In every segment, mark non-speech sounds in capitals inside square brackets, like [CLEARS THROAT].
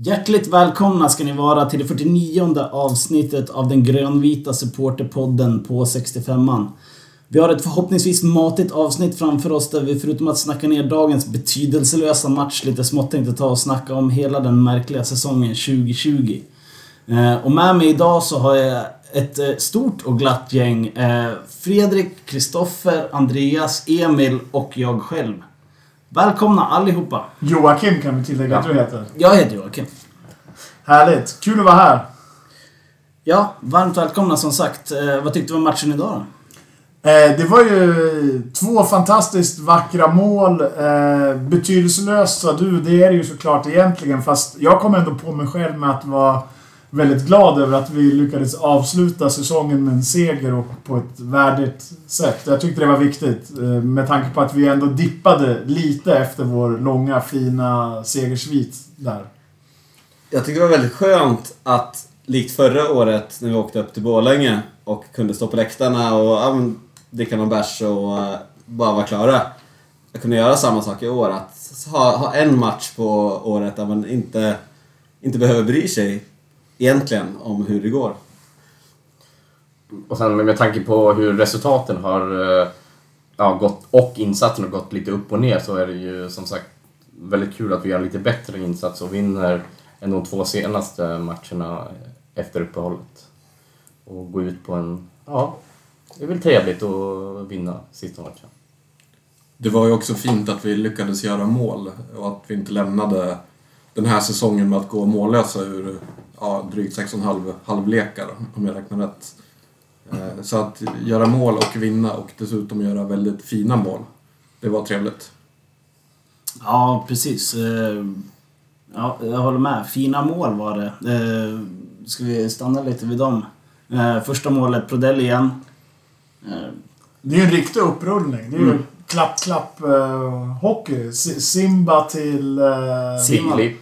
Hjärtligt välkomna ska ni vara till det 49 avsnittet av den grönvita supporterpodden på 65an. Vi har ett förhoppningsvis matigt avsnitt framför oss där vi förutom att snacka ner dagens betydelselösa match lite smått tänkte ta och snacka om hela den märkliga säsongen 2020. Eh, och med mig idag så har jag ett eh, stort och glatt gäng. Eh, Fredrik, Kristoffer, Andreas, Emil och jag själv. Välkomna allihopa! Joakim kan vi tillägga att du heter. Jag heter Joakim. Härligt! Kul att vara här. Ja, varmt välkomna som sagt. Eh, vad tyckte du om matchen idag då? Eh, det var ju två fantastiskt vackra mål. Eh, betydelselöst sa du, det är det ju såklart egentligen. Fast jag kom ändå på mig själv med att vara väldigt glad över att vi lyckades avsluta säsongen med en seger och på ett värdigt sätt. Jag tyckte det var viktigt. Eh, med tanke på att vi ändå dippade lite efter vår långa fina segersvit där. Jag tycker det var väldigt skönt att, likt förra året när vi åkte upp till Borlänge och kunde stå på läktarna och ja, men, dricka någon bärs och uh, bara vara klara. Jag kunde göra samma sak i år. Att ha, ha en match på året där man inte, inte behöver bry sig egentligen om hur det går. Och sen med tanke på hur resultaten har eh, ja, gått och insatsen har gått lite upp och ner så är det ju som sagt väldigt kul att vi gör lite bättre insats och vinner än de två senaste matcherna efter uppehållet. Och gå ut på en... Ja, det är väl trevligt att vinna sista matchen. Det var ju också fint att vi lyckades göra mål och att vi inte lämnade den här säsongen med att gå mållösa ur ja, drygt 6,5 halvlekar om jag räknar rätt. Eh, Så att göra mål och vinna och dessutom göra väldigt fina mål, det var trevligt. Ja, precis. Eh, Ja, jag håller med. Fina mål var det. Eh, Ska vi stanna lite vid dem? Första målet, Prodell igen. Det är ju en riktig upprullning. Det är ju Mm. klapp, klapp hockey. Si- Simba till... Filip.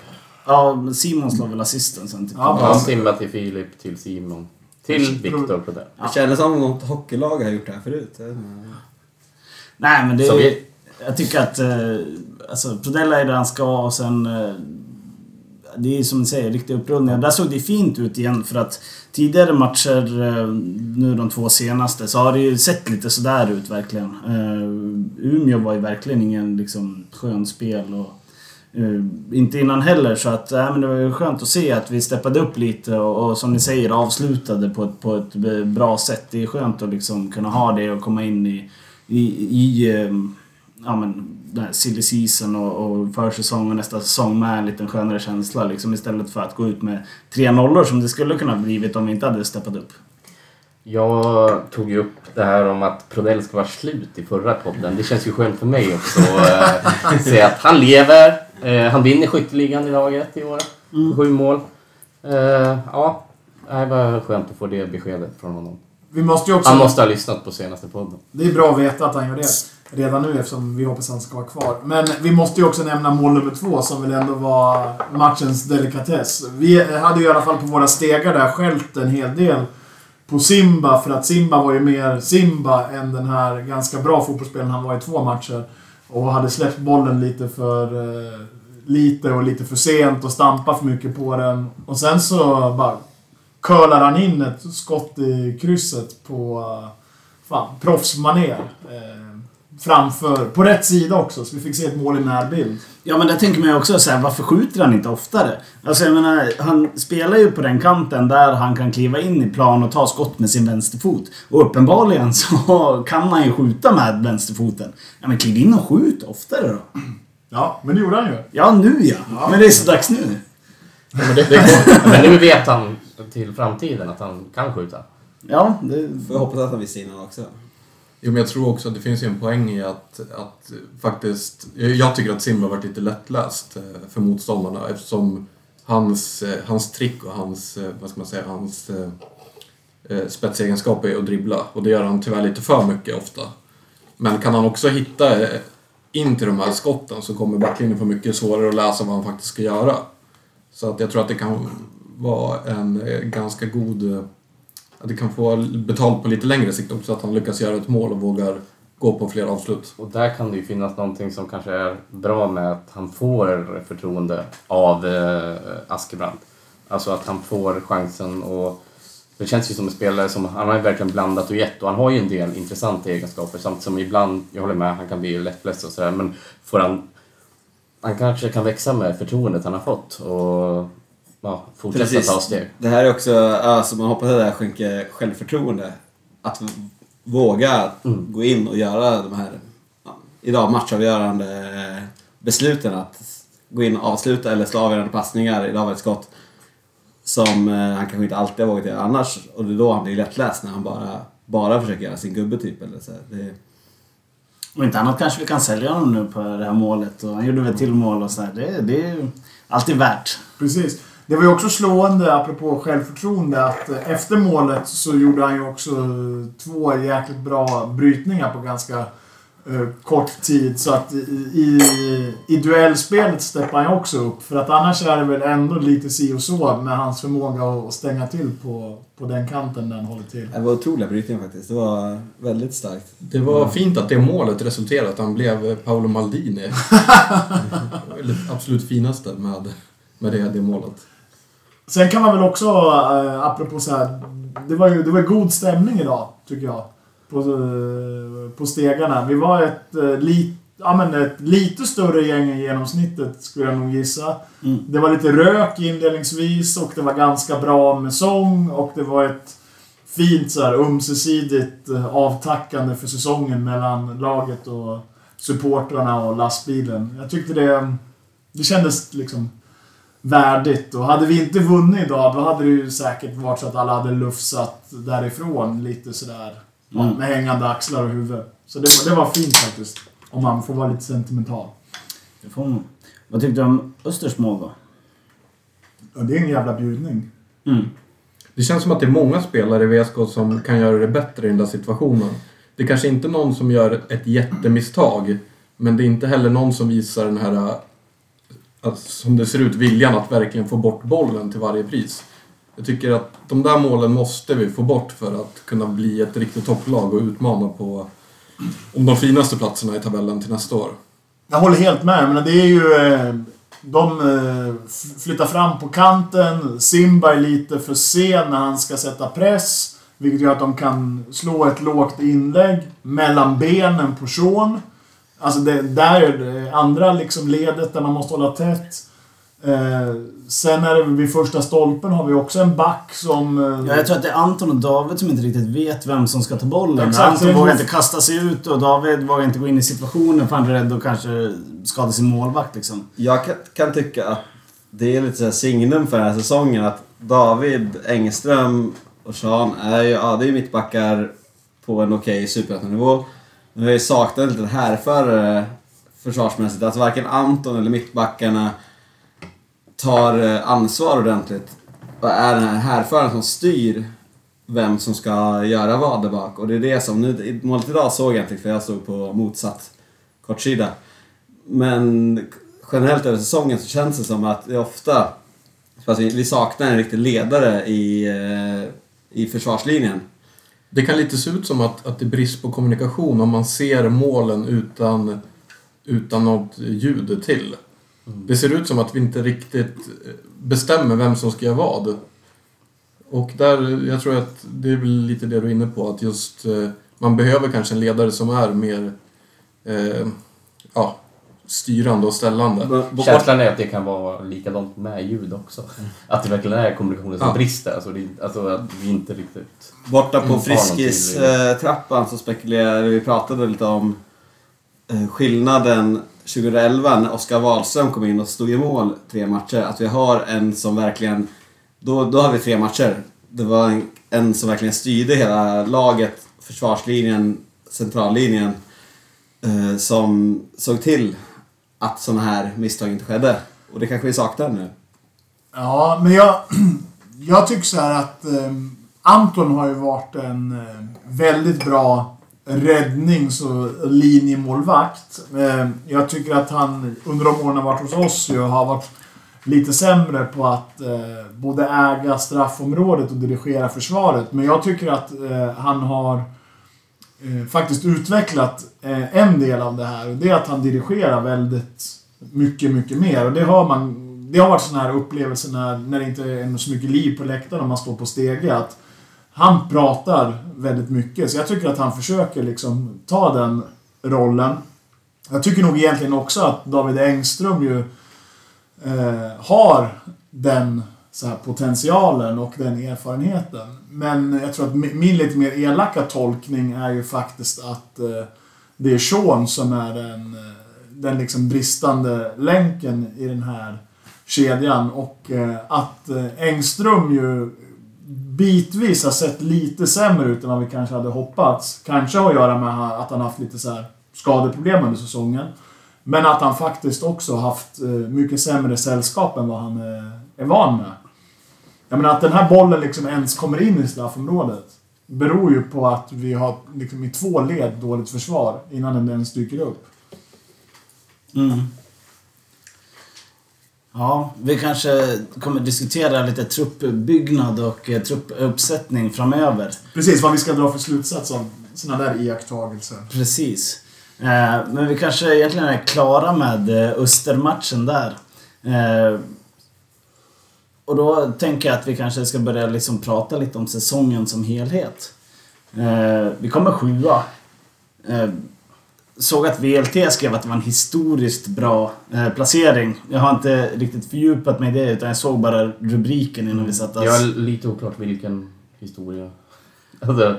Ja, Simon slår väl assisten sen. Typ. Ja, Ja, Simba till Filip, till Simon. Till Viktor på det. Det kändes som något hockeylag har gjort det här förut. Nej, men det är... vi- Jag tycker att... Eh, alltså, Prodell är där han ska och sen... Eh, det är som du säger, riktiga upprullningar. Där såg det fint ut igen för att tidigare matcher, eh, nu de två senaste, så har det ju sett lite sådär ut verkligen. Umeå var ju verkligen ingen liksom skön spel och Eh, inte innan heller så att, äh, men det var ju skönt att se att vi steppade upp lite och, och som ni säger avslutade på ett, på ett eh, bra sätt. Det är skönt att liksom kunna ha det och komma in i, i, i eh, ja, men, den här silly season och, och försäsong och nästa säsong med en liten skönare känsla liksom istället för att gå ut med tre nollor som det skulle kunna blivit om vi inte hade steppat upp. Jag tog ju upp det här om att Prodell ska vara slut i förra podden. Det känns ju skönt för mig också att se att han lever. Eh, han vinner skytteligan i laget i år. Sju mål. Eh, ja, det var skönt att få det beskedet från honom. vi måste också... Han måste ha lyssnat på senaste podden. Det är bra att veta att han gör det redan nu eftersom vi hoppas att han ska vara kvar. Men vi måste ju också nämna mål nummer två som väl ändå var matchens delikatess. Vi hade ju i alla fall på våra stegar där skällt en hel del på Simba för att Simba var ju mer Simba än den här ganska bra fotbollsspelaren han var i två matcher. Och hade släppt bollen lite för eh, lite och lite för sent och stampat för mycket på den. Och sen så bara curlar han in ett skott i krysset på eh, fan, proffsmanér. Eh, framför, på rätt sida också, så vi fick se ett mål i närbild. Ja men där tänker man ju också så här, varför skjuter han inte oftare? Alltså jag menar, han spelar ju på den kanten där han kan kliva in i plan och ta skott med sin vänsterfot. Och uppenbarligen så [LAUGHS] kan han ju skjuta med vänsterfoten. Ja men kliv in och skjut oftare då. Ja, men det gjorde han ju. Ja nu ja. Men det är så dags nu. Ja, Men, det, det går, men nu vet han till framtiden att han kan skjuta. Ja, det... Får jag hoppas att han visste innan också. Jo, men jag tror också att det finns ju en poäng i att, att faktiskt... Jag tycker att Simba har varit lite lättläst eh, för motståndarna eftersom hans, eh, hans trick och hans, eh, vad ska man säga, hans spetsegenskap är att dribbla och det gör han tyvärr lite för mycket ofta. Men kan han också hitta in till de här skotten så kommer backlinjen få mycket svårare att läsa vad han faktiskt ska göra. Så att jag tror att det kan vara en ganska god... Att det kan få betalt på lite längre sikt också, att han lyckas göra ett mål och vågar gå på fler avslut. Och där kan det ju finnas någonting som kanske är bra med att han får förtroende av eh, Askebrand. Alltså att han får chansen och det känns ju som en spelare som, han har ju verkligen blandat och gett och han har ju en del intressanta egenskaper samtidigt som ibland, jag håller med, han kan bli lättläst och sådär men får han, han kanske kan växa med förtroendet han har fått och ja, fortsätta Precis. ta steg. Det här är också, alltså man hoppas att det här skänker självförtroende. Att våga Mm. gå in och göra de här, ja, idag matchavgörande besluten. Att gå in och avsluta eller slå avgörande passningar. Idag var det ett skott som eh, han kanske inte alltid har vågat göra annars. Och det är då han blir lättläst när han bara, bara försöker göra sin gubbe typ. Eller så. Det, Och inte annat kanske vi kan sälja honom nu på det här målet. Och han gjorde väl till mål och så här. Det, det är ju alltid värt. Precis. Det var ju också slående, apropå självförtroende, att eh, efter målet så gjorde han ju också eh, två jäkligt bra brytningar på ganska eh, kort tid. Så att i, i, i duellspelet steppar han ju också upp. För att annars är det väl ändå lite si och så med hans förmåga att stänga till på, på den kanten han håller till. det var otroliga brytningar faktiskt. Det var väldigt starkt. Det var fint att det målet resulterade att han blev Paolo Maldini. [LAUGHS] det absolut finaste med, med det, det målet. Sen kan man väl också, eh, apropå så här, det var ju det var god stämning idag, tycker jag. På, eh, på stegarna. Vi var ett, eh, lit, ja, men ett lite större gäng än genomsnittet, skulle jag nog gissa. Mm. Det var lite rök inledningsvis och det var ganska bra med sång och det var ett fint så här ömsesidigt eh, avtackande för säsongen mellan laget och supportrarna och lastbilen. Jag tyckte det, det kändes liksom värdigt. Och hade vi inte vunnit idag, då hade det ju säkert varit så att alla hade lufsat därifrån lite sådär. Mm. Med hängande axlar och huvud. Så det, var- det var fint faktiskt. Om man får vara lite sentimental. Det får man. Vad tyckte du om Östers mål då? Ja, det är en jävla bjudning. Mm. Det känns som att det är många spelare i VSK som kan göra det bättre i den där situationen. Det är kanske inte någon som gör ett jättemisstag, men det är inte heller någon som visar den här, att, som det ser ut, viljan att verkligen få bort bollen till varje pris. Jag tycker att de där målen måste vi få bort för att kunna bli ett riktigt topplag och utmana på om de finaste platserna i tabellen till nästa år. Jag håller helt med. Men det är ju... Eh, de eh, flyttar fram på kanten. Simba är lite för sen när han ska sätta press. Vilket gör att de kan slå ett lågt inlägg mellan benen på Sean. Alltså det, där är det andra liksom ledet där man måste hålla tätt. Eh, sen är det vid första stolpen har vi också en back som... Eh, Ja, jag tror att det är Anton och David som inte riktigt vet vem som ska ta bollen. Exakt, Anton vågar inte kasta sig ut och David vågar inte gå in i situationen för han är rädd att kanske skada sin målvakt liksom. Jag kan, kan tycka att det är lite så signum för den här säsongen att David Engström och Sean är ju, ja, det är mittbackar på en okej superettanivå. Vi har ju saknat en liten härförare eh, försvarsmässigt. Att varken Anton eller mittbackarna tar eh, ansvar ordentligt. Och är den här härföraren som styr vem som ska göra vad där bak. Och det är det som, nu, målet idag såg jag inte för jag stod på motsatt kortsida. Men generellt över säsongen så känns det som att det är ofta... Fast vi, saknar en riktig ledare i, eh, i försvarslinjen. Det kan lite se ut som att, att det är brist på kommunikation om man ser målen utan, utan något ljud till. Det ser ut som att vi inte riktigt eh, bestämmer vem som ska göra vad. Och där, jag tror att det är väl lite det du är inne på, att just eh, man behöver kanske en ledare som är mer eh, ja, styrande och ställande. Känslan är att det kan vara likadant med ljud också. Att det verkligen är kommunikationen som Ja. brister. Alltså, det, alltså att vi inte riktigt... Borta på Mm, har Friskis-trappan så spekulerade vi pratade lite om eh, skillnaden 2011 när Oskar Wahlström kom in och stod i mål tre matcher. Att vi har en som verkligen... Då, då hade vi tre matcher. Det var en, en som verkligen styrde hela laget, försvarslinjen, centrallinjen. Eh, som såg till att sådana här misstag inte skedde. Och det kanske vi saknar nu. Ja, men jag, [CLEARS THROAT] jag tycker så här att eh, Anton har ju varit en eh, väldigt bra räddnings och linjemålvakt. Eh, jag tycker att han under de åren han varit hos oss ju har varit lite sämre på att eh, både äga straffområdet och dirigera försvaret. Men jag tycker att eh, han har eh, faktiskt utvecklat eh, en del av det här. Och det är att han dirigerar väldigt mycket, mycket mer. Och det har man... Det har varit sådana här upplevelser när, när det inte är så mycket liv på läktaren och man står på stege. Att han pratar väldigt mycket. Så jag tycker att han försöker liksom ta den rollen. Jag tycker nog egentligen också att David Engström ju eh, har den så här, potentialen och den erfarenheten. Men jag tror att min lite mer elaka tolkning är ju faktiskt att eh, det är Sean som är den, eh, den liksom bristande länken i den här kedjan. Och eh, att Engström ju bitvis har sett lite sämre ut än vad vi kanske hade hoppats. Kanske har att göra med att han haft lite så här skadeproblem under säsongen. Men att han faktiskt också haft mycket sämre sällskap än vad han är van med. Jag menar att den här bollen liksom ens kommer in i straffområdet beror ju på att vi har liksom i två led dåligt försvar innan den ens dyker upp. Mm. Ja, vi kanske kommer diskutera lite truppbyggnad och eh, truppuppsättning framöver. Precis vad vi ska dra för slutsats av sådana där iakttagelser. Precis. Eh, men vi kanske egentligen är klara med eh, Östermatchen där. Och då tänker jag att vi kanske ska börja liksom prata lite om säsongen som helhet. Eh, vi kommer sjua. Eh, såg att VLT skrev att det var en historiskt bra eh, placering. Jag har inte riktigt fördjupat mig i det utan jag såg bara rubriken innan vi satte oss. är lite oklart vilken historia. [LAUGHS] Alltså,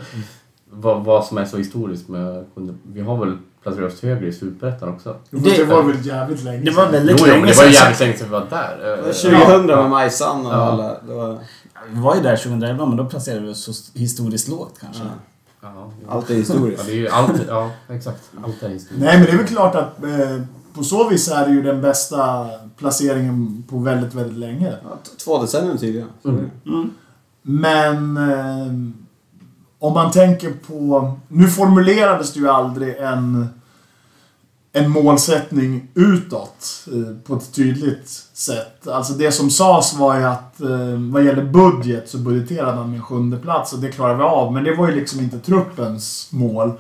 vad, vad som är så historiskt med... Vi har väl placerat oss högre i Superettan också? Det, det Det- var väl jävligt länge Det var sedan. väldigt Jo, länge men det var ju sedan. jävligt länge sedan vi var där. Eh, 2000 med Majsan och Ja. alla. Det var, Vi var ju där 2011 men då placerade vi oss så historiskt lågt kanske. Ja. Ja, allt är Ja, historiskt. det är ju allt, ja, exakt. Allt är historiskt. Nej, men det är väl klart att eh, på så vis är det ju den bästa placeringen på väldigt, väldigt länge. Ja, två decennier tydligen. Mm. Mm. Men eh, om man tänker på... Nu formulerades det ju aldrig en, en målsättning utåt eh, på ett tydligt sätt. Alltså det som sades var ju att eh, vad gäller budget så budgeterade man med en sjunde plats och det klarar vi av. Men det var ju liksom inte truppens mål.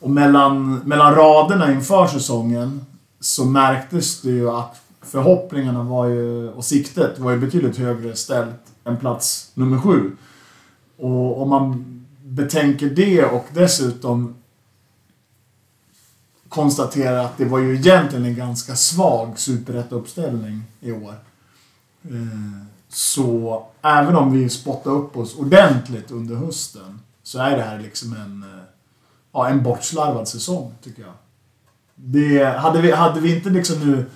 Och mellan, mellan raderna inför säsongen så märktes det ju att förhoppningarna var ju, och siktet var ju betydligt högre ställt än plats nummer sju. Och om man betänker det och dessutom konstaterar att det var ju egentligen en ganska svag superettauppställning i år. Eh, så även om vi spottade upp oss ordentligt under hösten så är det här liksom en, eh, ja, en bortslarvad säsong, tycker jag. Det, hade, vi, hade vi inte liksom nu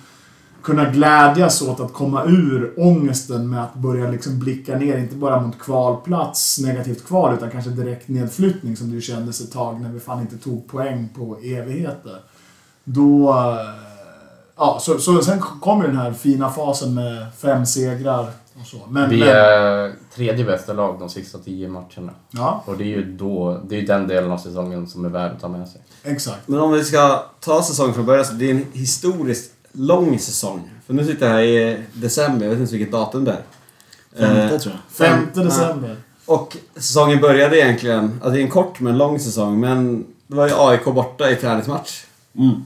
kunnat glädjas åt att komma ur ångesten med att börja liksom blicka ner, inte bara mot kvalplats, negativt kval, utan kanske direkt nedflyttning som det ju kändes ett tag när vi fan inte tog poäng på evigheter. Då... eh, Ja, så, så sen kom ju den här fina fasen med fem segrar och så. Men, Vi är tredje bästa lag de sista tio matcherna. ja, Och det är ju då, det är den delen av säsongen som är värd att ta med sig. exakt. Men om vi ska ta säsongen från början så det är en historiskt lång säsong. För nu sitter jag här i december, jag vet inte vilket datum det är. Femte Eh, tror jag. Femte december. Och säsongen började egentligen, alltså det är en kort men lång säsong, men det var ju AIK borta i träningsmatch. Mm.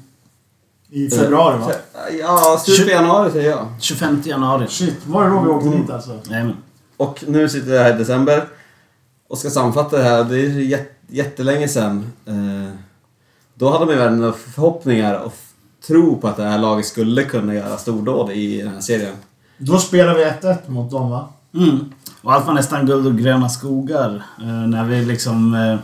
I februari va? Ja, slutet på januari säger jag. 25 januari. Shit, var det då vi åkte dit alltså? Men. Och nu sitter jag här i december och ska sammanfatta det här. Det är jät- jättelänge sedan. Eh, Då hade man ju väl några förhoppningar och tro på att det här laget skulle kunna göra stordåd i den här serien. Då spelade vi 1-1 mot dem va? Mm. Och allt var nästan guld och gröna skogar. Eh, när vi liksom eh,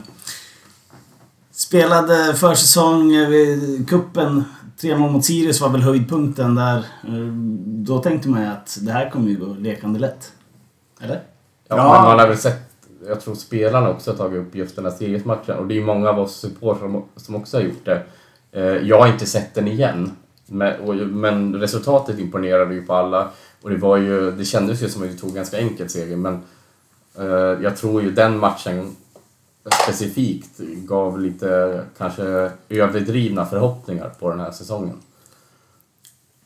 spelade försäsong, eh, kuppen Tre mål mot Sirius var väl höjdpunkten där. Eh, Då tänkte man ju att det här kommer ju gå lekande lätt. Eller? Ja, Ja. men man har väl sett, jag tror spelarna också har tagit upp just den här Sirius-matchen och det är ju många av oss supportrar som, som också har gjort det. Eh, jag har inte sett den igen, men, och, men resultatet imponerade ju på alla och det var ju, det kändes ju som att vi tog ganska enkelt seger men eh, jag tror ju den matchen specifikt gav lite kanske överdrivna förhoppningar på den här säsongen.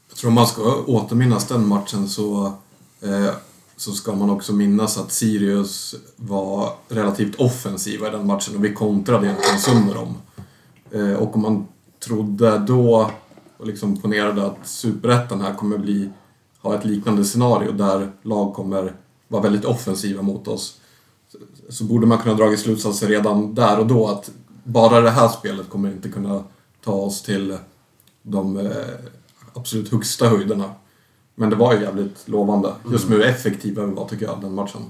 Jag tror om man ska återminnas den matchen så, eh, så ska man också minnas att Sirius var relativt offensiva i den matchen och vi kontrade egentligen sönder dem. Eh, och om man trodde då och liksom ponerade att Superettan här kommer bli, ha ett liknande scenario där lag kommer vara väldigt offensiva mot oss så, så borde man kunna dra slutsatser redan där och då att bara det här spelet kommer inte kunna ta oss till de eh, absolut högsta höjderna. Men det var ju jävligt lovande. Just med hur effektiva vi var tycker jag, den matchen.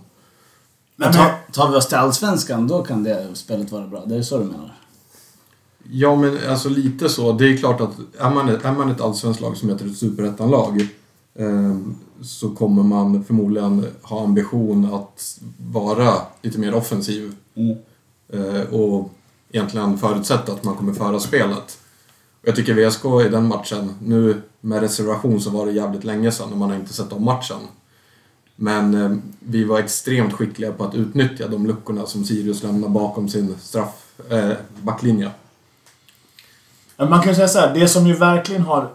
Men tar, tar vi oss till Allsvenskan, då kan det spelet vara bra. Det är så du menar? Ja, men alltså lite så. Det är klart att är man ett, är man ett allsvenskt lag som heter ett superettanlag eh, så kommer man förmodligen ha ambition att vara lite mer offensiv. Mm. Eh, och egentligen förutsätta att man kommer föra spelet. Och jag tycker VSK i den matchen, nu med reservation så var det jävligt länge sedan och man har inte sett om matchen. Men eh, vi var extremt skickliga på att utnyttja de luckorna som Sirius lämnar bakom sin straff, eh, backlinje. Man kan säga så här, det som ju verkligen har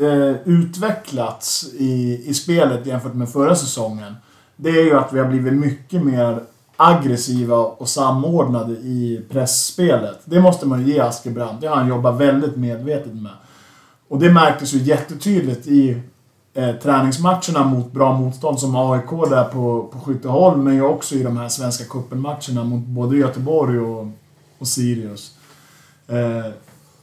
eh, utvecklats i, i spelet jämfört med förra säsongen. Det är ju att vi har blivit mycket mer aggressiva och samordnade i pressspelet. Det måste man ju ge Askebrandt. Det har han jobbat väldigt medvetet med. Och det märktes ju jättetydligt i eh, träningsmatcherna mot bra motstånd som AIK där på, på Skytteholm, men ju också i de här Svenska cupen-matcherna mot både Göteborg och, och Sirius. Eh,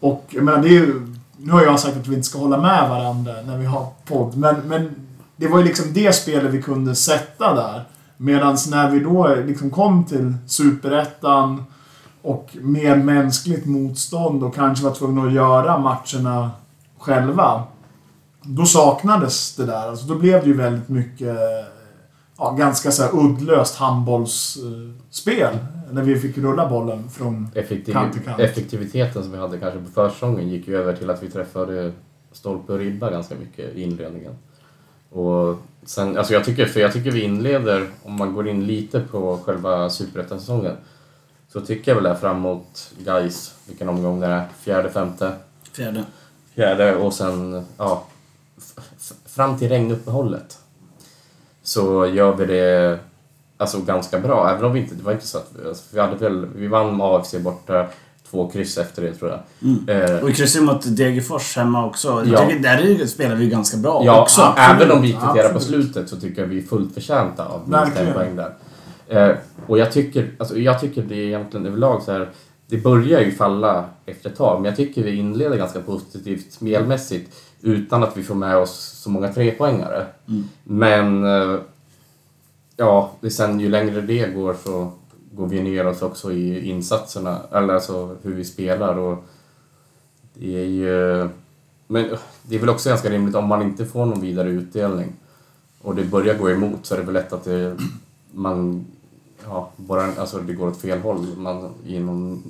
och jag menar, det är ju... Nu har jag sagt att vi inte ska hålla med varandra när vi har podd, men, men det var ju liksom det spelet vi kunde sätta där. Medan när vi då liksom kom till Superettan och mer mänskligt motstånd och kanske var tvungna att göra matcherna själva. Då saknades det där. Alltså då blev det ju väldigt mycket ja, ganska så här uddlöst handbollsspel. När vi fick rulla bollen från Effektiv kant till kant. Effektiviteten som vi hade kanske på försäsongen gick ju över till att vi träffade stolpe och ribba ganska mycket i inledningen. Och sen, alltså jag tycker, för jag tycker vi inleder, om man går in lite på själva superettan-säsongen, så tycker jag väl det är framåt guys vilken omgång det är, fjärde, femte, Fjärde. fjärde och sen, ja, fram till regnuppehållet så gör vi det alltså ganska bra, även om vi inte, det var inte så att, alltså, vi hade väl, vi vann AFC borta, två kryss efter det tror jag. Eh, Och vi kryssade mot Degerfors hemma också. Ja. Tycker, där är- spelar vi ganska bra Ja, också. a- även om vi kvitterar på slutet så tycker jag vi är fullt förtjänta av minst en poäng där. Eh, och jag tycker, alltså, jag tycker det är egentligen överlag så här, det börjar ju falla efter ett tag, men jag tycker vi inleder ganska positivt spelmässigt utan att vi får med oss så många trepoängare. Men eh, ja, det sen ju längre det går så går vi neråt också i insatserna, eller alltså hur vi spelar och det är ju... Men det är väl också ganska rimligt om man inte får någon vidare utdelning och det börjar gå emot så är det väl lätt att det, man... Ja, bara, alltså det går åt fel håll. Man i någon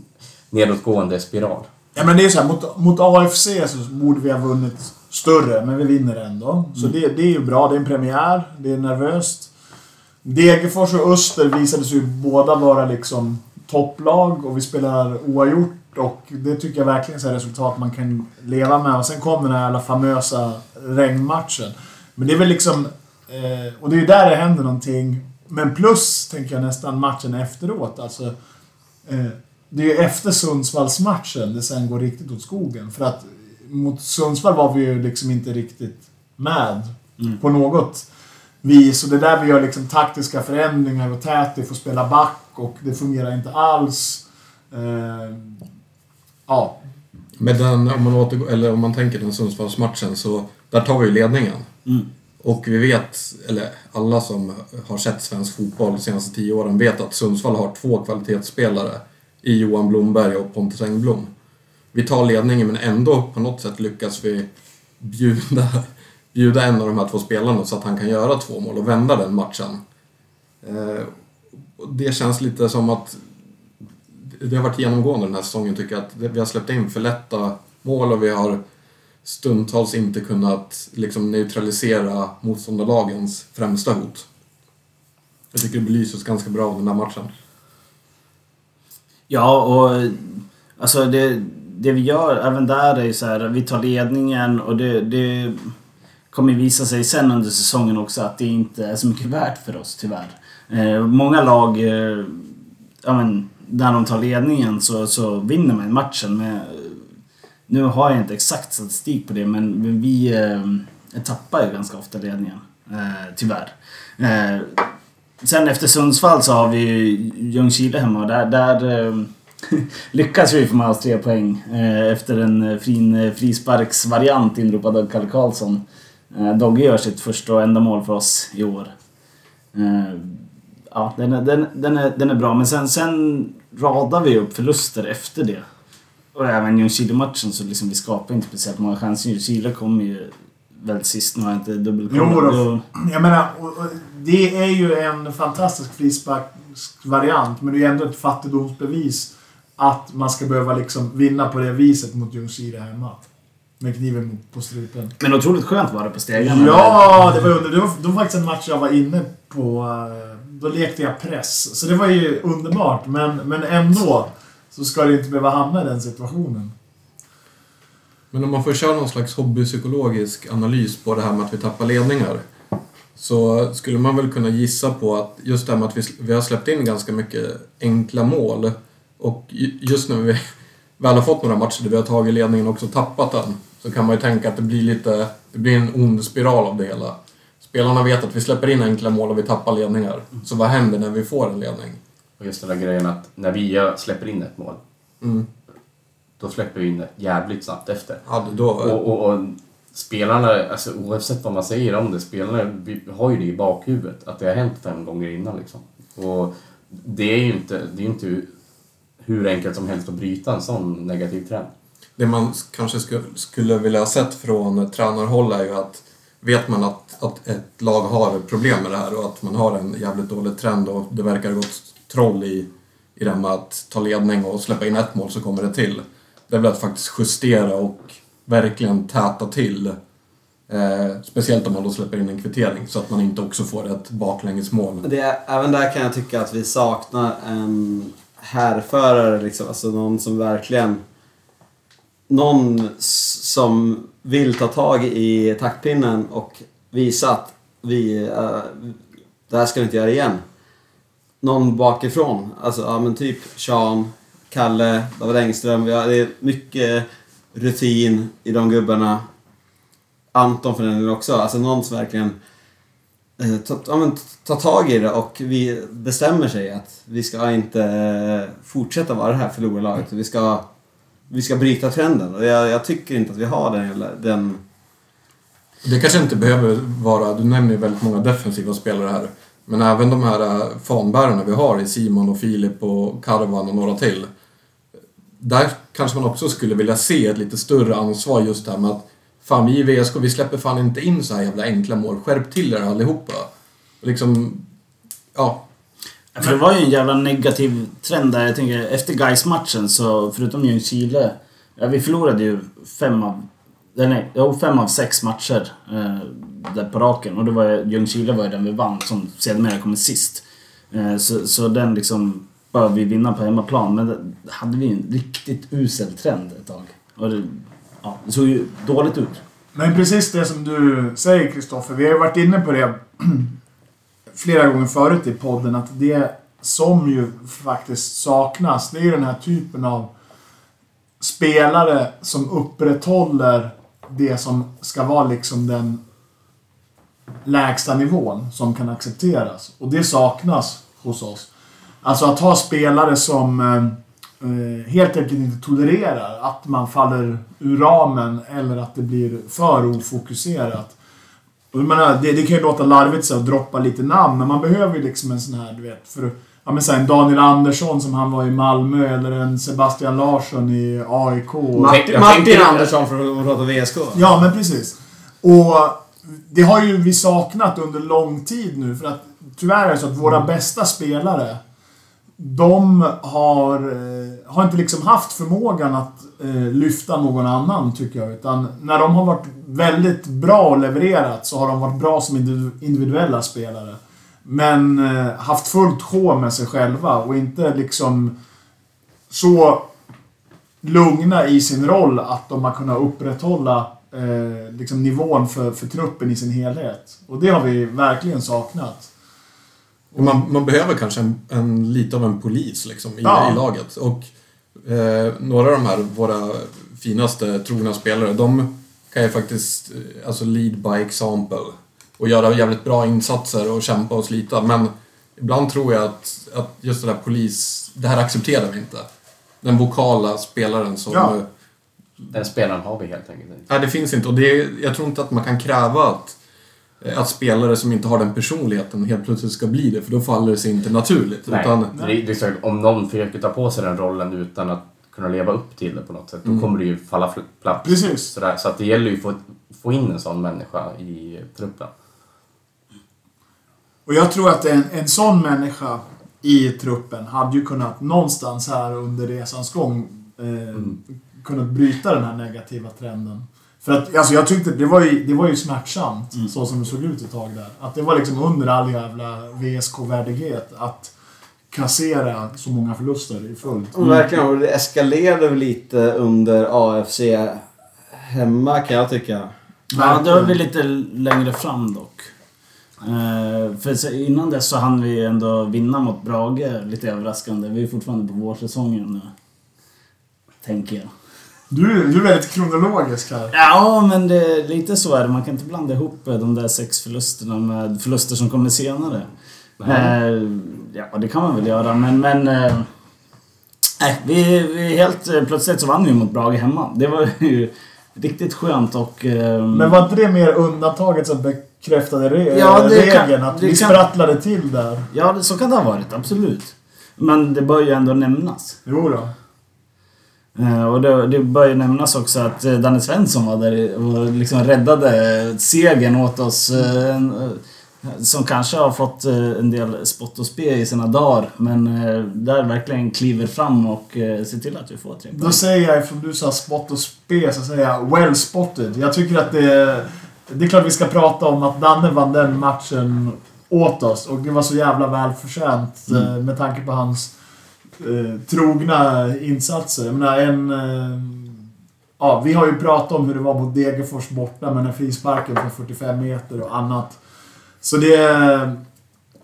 nedåtgående spiral. Ja men det är så här, mot, mot AFC så borde vi ha vunnit större, men vi vinner ändå. Så det, det är ju bra. Det är en premiär. Det är nervöst. Degerfors och Öster visade sig ju båda vara liksom topplag och vi spelar oavgjort och det tycker jag verkligen är resultat man kan leva med. Och sen kom den här alla famösa regnmatchen. Men det är väl liksom... Eh, och det är ju där det händer någonting. Men plus, tänker jag nästan, matchen efteråt. Alltså... Eh, det är ju efter Sundsvallsmatchen det sen går riktigt åt skogen. För att mot Sundsvall var vi ju liksom inte riktigt med på något vis. Och det är där vi gör liksom taktiska förändringar och Täti får spela back och det fungerar inte alls. Eh, ja. Med den, om man, återgår, eller om man tänker den Sundsvallsmatchen så där tar vi ju ledningen. Mm. Och vi vet, eller alla som har sett svensk fotboll de senaste tio åren vet att Sundsvall har två kvalitetsspelare i Johan Blomberg och Pontus Engblom. Vi tar ledningen men ändå på något sätt lyckas vi bjuda, bjuda en av de här två spelarna så att han kan göra två mål och vända den matchen. Eh, det känns lite som att det har varit genomgående den här säsongen tycker jag. Att vi har släppt in för lätta mål och vi har stundtals inte kunnat liksom neutralisera motståndarlagens främsta hot. Jag tycker det belyses ganska bra av den här matchen. Ja, och alltså det, det vi gör även där är ju så här, vi tar ledningen och det, det kommer visa sig sen under säsongen också att det inte är så mycket värt för oss tyvärr. Eh, många lag, eh, ja men, när de tar ledningen så, så vinner man matchen med... Eh, nu har jag inte exakt statistik på det men vi eh, tappar ju ganska ofta ledningen. Eh, tyvärr. Eh, sen efter Sundsvall så har vi Ljungskile hemma och där, där eh, [LAUGHS] lyckas vi få med oss tre poäng eh, efter en eh, fin eh, frisparksvariant inropad av Kalle Karlsson. Eh, Dogge gör sitt första och enda mål för oss i år. Eh, ja, den är, den, den, är, den är bra men sen, sen radar vi upp förluster efter det. Och även Ljungskile-matchen så liksom vi skapar inte speciellt många chanser. Ljungskile kommer ju väldigt sist, nu har inte dubbelkollat. Jo. Jag menar, det är ju en fantastisk frisparksvariant men det är ju ändå ett fattigdomsbevis att man ska behöva liksom vinna på det viset mot Ljungskile hemma. Med kniven på strupen. Men otroligt skönt var det på stegarna. Ja, det var, under, det, var, det var faktiskt en match jag var inne på. eh, Då lekte jag press. Så det var ju underbart. Men, men ändå så ska det inte behöva hamna i den situationen. Men om man får köra någon slags hobbypsykologisk analys på det här med att vi tappar ledningar. Så skulle man väl kunna gissa på att just det här med att vi, vi har släppt in ganska mycket enkla mål. Och ju- just när vi väl har fått några matcher där vi har tagit ledningen och också tappat den. Så kan man ju tänka att det blir lite, det blir en ond spiral av det hela. Spelarna vet att vi släpper in enkla mål och vi tappar ledningar. Så vad händer när vi får en ledning? Och just den där grejen att när vi släpper in ett mål, Mm. då släpper vi in det jävligt snabbt efter. Ja, då, Och, och, och spelarna, alltså oavsett vad man säger om det, spelarna har ju det i bakhuvudet. Att det har hänt fem gånger innan liksom. Och det är ju inte, det är inte hur enkelt som helst att bryta en sån negativ trend. Det man kanske skulle, skulle vilja ha sett från tränarhåll är ju att vet man att, att ett lag har problem med det här och att man har en jävligt dålig trend och det verkar ha gått troll i, i det här med att ta ledning och släppa in ett mål så kommer det till. Det är väl att faktiskt justera och verkligen täta till. Eh, speciellt om man då släpper in en kvittering så att man inte också får ett baklängesmål. Det är, även där kan jag tycka att vi saknar en härförare, liksom. alltså någon som verkligen... Någon som vill ta tag i taktpinnen och visa att vi... eh, det här ska vi inte göra igen. Någon bakifrån. Alltså, ja men typ Sean, Kalle, David Engström. Vi har, det är mycket rutin i de gubbarna. Anton för den delen också. Alltså någon som verkligen Eh, ta, ja, ta tag i det och vi bestämmer sig att vi ska inte eh, fortsätta vara det här förlorarlaget. Vi ska, vi ska bryta trenden. Och jag, jag tycker inte att vi har den, den Det kanske inte behöver vara, du nämner ju väldigt många defensiva spelare här. Men även de här eh, fanbärarna vi har i Simon och Filip och Karvan och några till. Där kanske man också skulle vilja se ett lite större ansvar just det här med att Fan vi i VSK, vi släpper fan inte in så här jävla enkla mål. Skärp till er allihopa. Liksom, ja. För det var ju en jävla negativ trend där. Jag tänker efter gais matchen så förutom Ljungskile. Ja, vi förlorade ju fem av... Eh, nej, jo, fem av sex matcher eh, där på raken. Och det var ju- Ljungskile var ju den vi vann som sedermera kom sist. Eh, så, så den liksom bör vi vinna på hemmaplan. Men det hade vi en riktigt usel trend ett tag. Och det, ja, det såg ju dåligt ut. Men precis det som du säger Kristoffer, vi har ju varit inne på det [CLEARS THROAT] flera gånger förut i podden, att det som ju faktiskt saknas, det är ju den här typen av spelare som upprätthåller det som ska vara liksom den lägsta nivån som kan accepteras. Och det saknas hos oss. Alltså att ha spelare som eh, helt enkelt inte tolererar att man faller ur ramen eller att det blir för ofokuserat. Och jag menar, det, det kan ju låta larvigt så att droppa lite namn, men man behöver ju liksom en sån här, du vet, för Ja men så här, en Daniel Andersson som han var i Malmö eller en Sebastian Larsson i AIK. Martin, Martin Andersson från att prata VSK. Ja, men precis. Och det har ju vi saknat under lång tid nu för att tyvärr är det så att våra bästa spelare de har, eh, har inte liksom haft förmågan att eh, lyfta någon annan, tycker jag. Utan när de har varit väldigt bra och levererat så har de varit bra som individuella spelare. Men eh, haft fullt sjå med sig själva och inte liksom så lugna i sin roll att de har kunnat upprätthålla eh, liksom nivån för, för truppen i sin helhet. Och det har vi verkligen saknat. Man, man behöver kanske en, en, lite av en polis liksom, i, Ja. i laget. Och eh, några av de här, våra finaste trogna spelare, de kan ju faktiskt eh, alltså lead by example. Och göra jävligt bra insatser och kämpa och slita. Men ibland tror jag att, att just det där polis, det här accepterar vi inte. Den vokala spelaren som... Ja. eh, Den spelaren har vi helt enkelt inte. Nej, det finns inte. Och det är, jag tror inte att man kan kräva att, att spelare som inte har den personligheten helt plötsligt ska bli det, för då faller det sig inte naturligt. Nej, Utan, det, är- det är så, om någon försöker ta på sig den rollen utan att kunna leva upp till det på något sätt, då Mm. kommer det ju falla platt. Precis. Sådär. Så att det gäller ju att få, få in en sån människa i truppen. Och jag tror att en, en sån människa i truppen hade ju kunnat någonstans här under resans gång eh, kunnat bryta den här negativa trenden. För att, alltså jag tyckte det var ju, det var ju smärtsamt så som det såg ut ett tag där. Att det var liksom under all jävla VSK-värdighet att kassera så många förluster i följd. Och verkligen, och det eskalerade lite under AFC hemma kan jag tycka. Ja, då är vi lite längre fram dock. Eh, för innan dess så hann vi ändå vinna mot Brage, lite överraskande. Vi är fortfarande på vårsäsongen nu. Tänker jag. Du, du är väldigt kronologisk här. Ja, men det, lite så är det. Man kan inte blanda ihop eh, de där sex förlusterna med förluster som kommer senare. Eh, ja, det kan man väl göra, men... men eh, nej, vi, vi helt eh, plötsligt så vann vi mot Brage hemma. Det var [LAUGHS] ju riktigt skönt och... eh, Men var inte det mer undantaget som bekräftade re- Ja, det kan- regeln? att det vi kan- sprattlade till där. Ja, så kan det ha varit. Absolut. Men det bör ju ändå nämnas. Jo då. Eh, Och det, det bör ju nämnas också att eh, Danne Svensson var där och liksom räddade segern åt oss. eh, Som kanske har fått en del spott och spe i sina dagar. Men där verkligen kliver fram och ser till att vi får tre Då poäng. säger jag, eftersom du sa spot och spe, så säger jag well spotted. Jag tycker att det... Det är klart vi ska prata om att Danne vann den matchen åt oss. Och det var så jävla välförtjänt Mm. med tanke på hans eh, trogna insatser. Jag menar, en... Eh, ja, vi har ju pratat om hur det var mot Degerfors borta med den här frisparken från 45 meter och annat. Så det...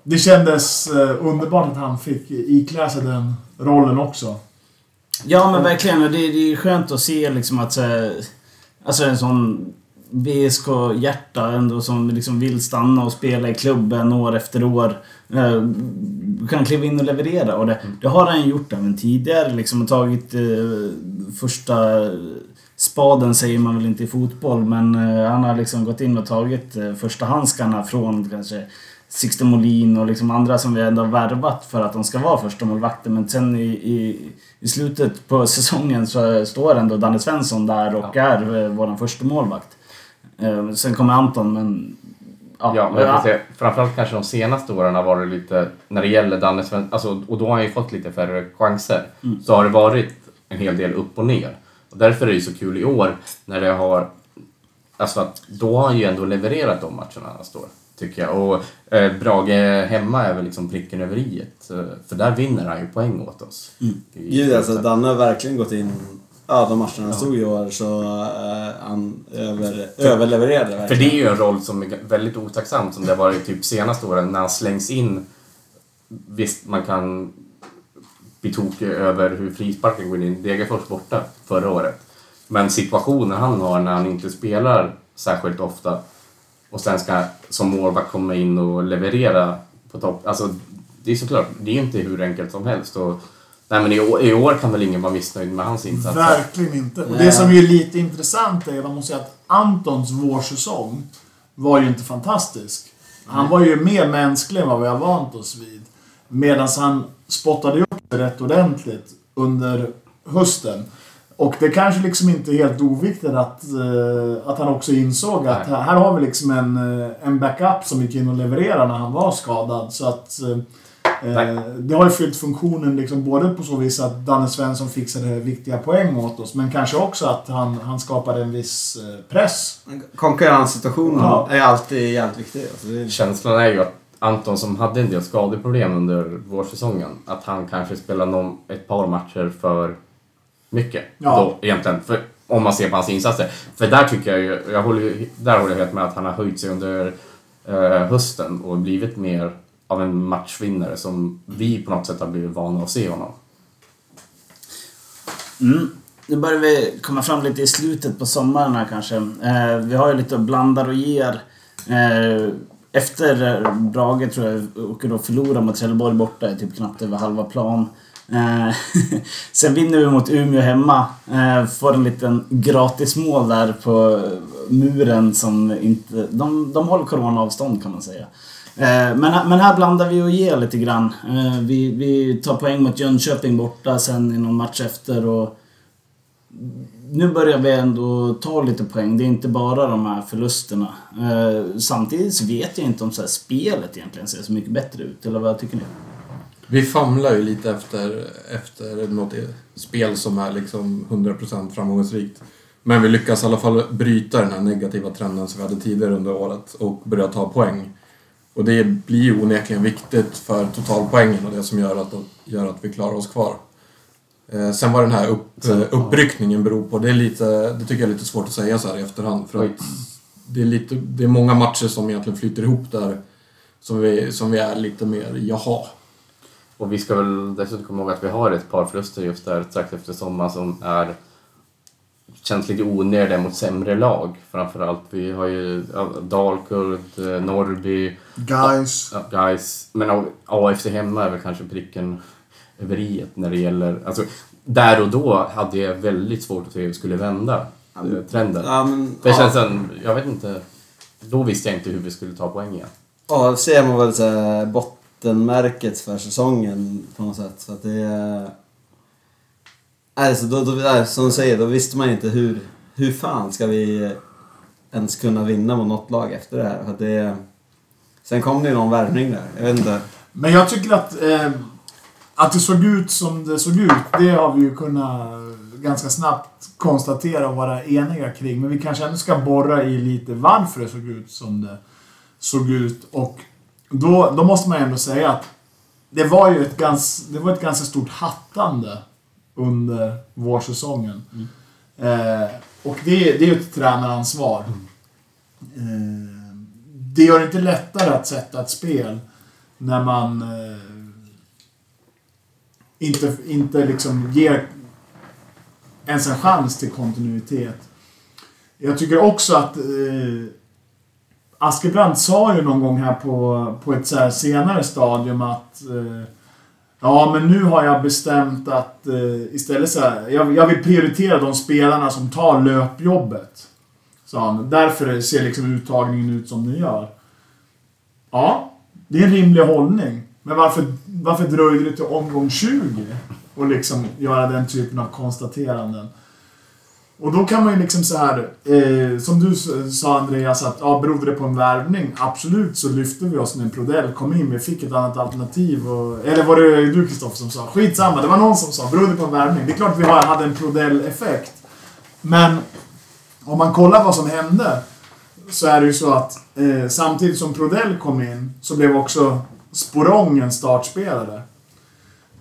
Det kändes eh, underbart att han fick iklä sig den rollen också. Ja men verkligen. Och det, det är skönt att se liksom att... Eh, alltså en sån VSK-hjärta ändå som liksom vill stanna och spela i klubben år efter år. Eh, kan kliva in och leverera. Och det, det har han gjort även tidigare. Liksom tagit eh, första spaden säger man väl inte i fotboll. Men eh, han har liksom gått in och tagit eh, första handskarna från kanske Sixten Molin och liksom andra som vi ändå har värvat för att de ska vara första målvakter Men sen i, i, i slutet på [LAUGHS] säsongen så står ändå Danne Svensson där och är eh, vår första målvakt. Eh, sen kommer Anton men... Ja, men jag kan säga, framförallt kanske de senaste åren har varit lite, när det gäller Danne Svensson, alltså, och då har han ju fått lite färre chanser, så har det varit en hel del upp och ner. Och därför är det ju så kul i år när det har, alltså att då har han ju ändå levererat de matcherna han står, tycker jag. Och eh, Brage hemma är väl liksom pricken över i eh, för där vinner han ju poäng åt oss. I- Gud alltså, Danne har verkligen gått in... Ja, de matcherna han stod i år så uh, han över, överlevererade För verkligen. det är ju en roll som är väldigt otacksam som det har varit typ senaste åren när han slängs in. Visst, man kan bli tokig över hur frisparken går in. Degerfors borta förra året. Men situationen han har när han inte spelar särskilt ofta och sen ska som målvakt komma in och leverera på topp. Alltså, det är såklart, det är inte hur enkelt som helst. Och, nej, men i år, i år kan väl ingen vara missnöjd med hans insatser. Verkligen inte. Och det som är lite intressant är att man måste säga att Antons vårsäsong var ju inte fantastisk. Han var ju mer mänsklig än vad vi har vant oss vid. Medan han spottade upp det rätt ordentligt under hösten. Och det kanske liksom inte är helt oviktigt att, eh, att han också insåg att här, här har vi liksom en, eh, en backup som gick in och levererade när han var skadad. Så att eh, det har ju fyllt funktionen liksom både på så vis att Danne Svensson fixade viktiga poäng åt oss, men kanske också att han, han skapade en viss eh, press. Konkurrenssituationen Ja. är alltid jävligt viktig. Alltså, det är... Känslan är ju att Anton som hade en del skadeproblem under vårsäsongen, att han kanske spelar någon, ett par matcher för mycket. Ja. Då, egentligen. För, om man ser på hans insatser. För där tycker jag ju, jag håller, ju- där håller jag helt med att han har höjt sig under eh, hösten och blivit mer av en matchvinnare som vi på något sätt har blivit vana att se honom. Mm. Nu börjar vi komma fram lite i slutet på sommaren här kanske. Eh, vi har ju lite blandar och ger. Eh, efter Brage tror jag åker då förlora mot Trelleborg borta typ knappt över halva plan. Eh, [LAUGHS] sen vinner vi mot Umeå hemma. Eh, får en liten gratismål där på muren som inte... De, de håller coronaavstånd kan man säga. Eh, men, här- men här blandar vi och ger lite grann. Eh, vi, vi tar poäng mot Jönköping borta sen i någon match efter och nu börjar vi ändå ta lite poäng. Det är inte bara de här förlusterna. Eh, samtidigt så vet jag inte om så här spelet egentligen ser så mycket bättre ut. Eller vad tycker ni? Vi famlar ju lite efter, efter något spel som är liksom 100% framgångsrikt. Men vi lyckas i alla fall bryta den här negativa trenden som vi hade tidigare under året och börja ta poäng. Och det blir ju onekligen viktigt för totalpoängen och det som gör att, gör att vi klarar oss kvar. Eh, sen vad den här upp, uppryckningen beror på, det, är lite, det tycker jag är lite svårt att säga så här i efterhand. För att det, är lite, det är många matcher som egentligen flyter ihop där som vi, som vi är lite mer jaha. Och vi ska väl dessutom komma ihåg att vi har ett par förluster just där strax efter sommaren som är känns lite onödiga mot sämre lag framförallt. Vi har ju ja, Dalkurd, eh, Norrby, Guys. ja, guys. Men AFC hemma är väl kanske pricken över i när det gäller... Alltså, där och då hade jag väldigt svårt att se hur vi skulle vända eh, trenden. Ja, men, Det ja, känns en, jag vet inte, då visste jag inte hur vi skulle ta poäng igen. AFC var väl så här bottenmärket för säsongen på något sätt. Så att det är... Alltså, då, då, som du säger, då visste man inte hur, hur fan ska vi eh, ens kunna vinna mot något lag efter det här. För det, sen kom det ju någon värvning där. Jag vet inte. Men jag tycker att, eh, att det såg ut som det såg ut, det har vi ju kunnat ganska snabbt konstatera och vara eniga kring. Men vi kanske ändå ska borra i lite varför det såg ut som det såg ut. Och då, då måste man ändå säga att det var ju ett gans, det var ett ganska stort hattande under vårsäsongen. Eh, och det, det är ju ett tränaransvar. Eh, det gör det inte lättare att sätta ett spel när man eh, inte, inte liksom ger ens en chans till kontinuitet. Jag tycker också att eh, Askebrandt sa ju någon gång här på, på ett så här senare stadium att eh, Ja, men nu har jag bestämt att uh, istället så här, jag, jag vill prioritera de spelarna som tar löpjobbet. Sa han. Därför ser liksom uttagningen ut som den gör. Ja, det är en rimlig hållning. Men varför, varför dröjde det till omgång 20? Och liksom göra den typen av konstateranden. Och då kan man ju liksom så här, eh, som du sa Andreas, att ja, berodde det på en värvning? Absolut så lyfte vi oss när en Prodell kom in. Vi fick ett annat alternativ. Och, eller var det du Kristoffer som sa? Skitsamma, det var någon som sa, berodde det på en värvning? Det är klart att vi hade en Prodell-effekt. Men om man kollar vad som hände så är det ju så att eh, samtidigt som Prodell kom in så blev också Sporong en startspelare.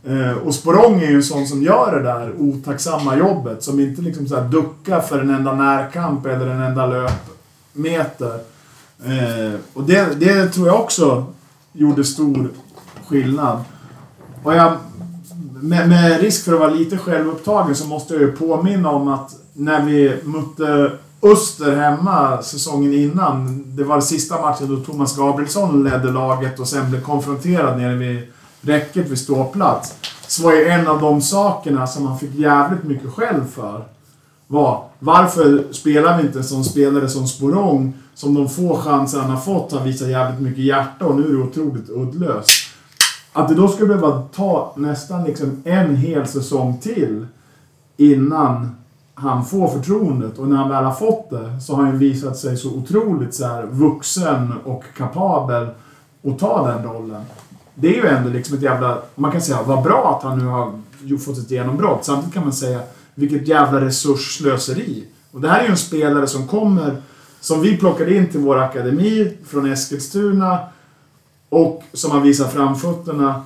Eh, och Sporong är ju en sån som gör det där otacksamma jobbet. Som inte liksom så här duckar för en enda närkamp eller en enda löpmeter. Eh, och det, det tror jag också gjorde stor skillnad. Och jag, med, med risk för att vara lite självupptagen så måste jag ju påminna om att när vi mötte Öster hemma säsongen innan. Det var sista matchen då Thomas Gabrielsson ledde laget och sen blev konfronterad nere vid räcket vid ståplats. Så var ju en av de sakerna som han fick jävligt mycket skäll för var varför spelar vi inte som spelare som Sporong som de få chanser han har fått har visat jävligt mycket hjärta och nu är det otroligt uddlöst. Att det då skulle behöva ta nästan liksom en hel säsong till innan han får förtroendet och när han väl har fått det så har han ju visat sig så otroligt så här vuxen och kapabel att ta den rollen. Det är ju ändå liksom ett jävla... Man kan säga vad bra att han nu har fått ett genombrott. Samtidigt kan man säga vilket jävla resursslöseri. Och det här är ju en spelare som kommer... Som vi plockade in till vår akademi från Eskilstuna. Och som har visat framfötterna.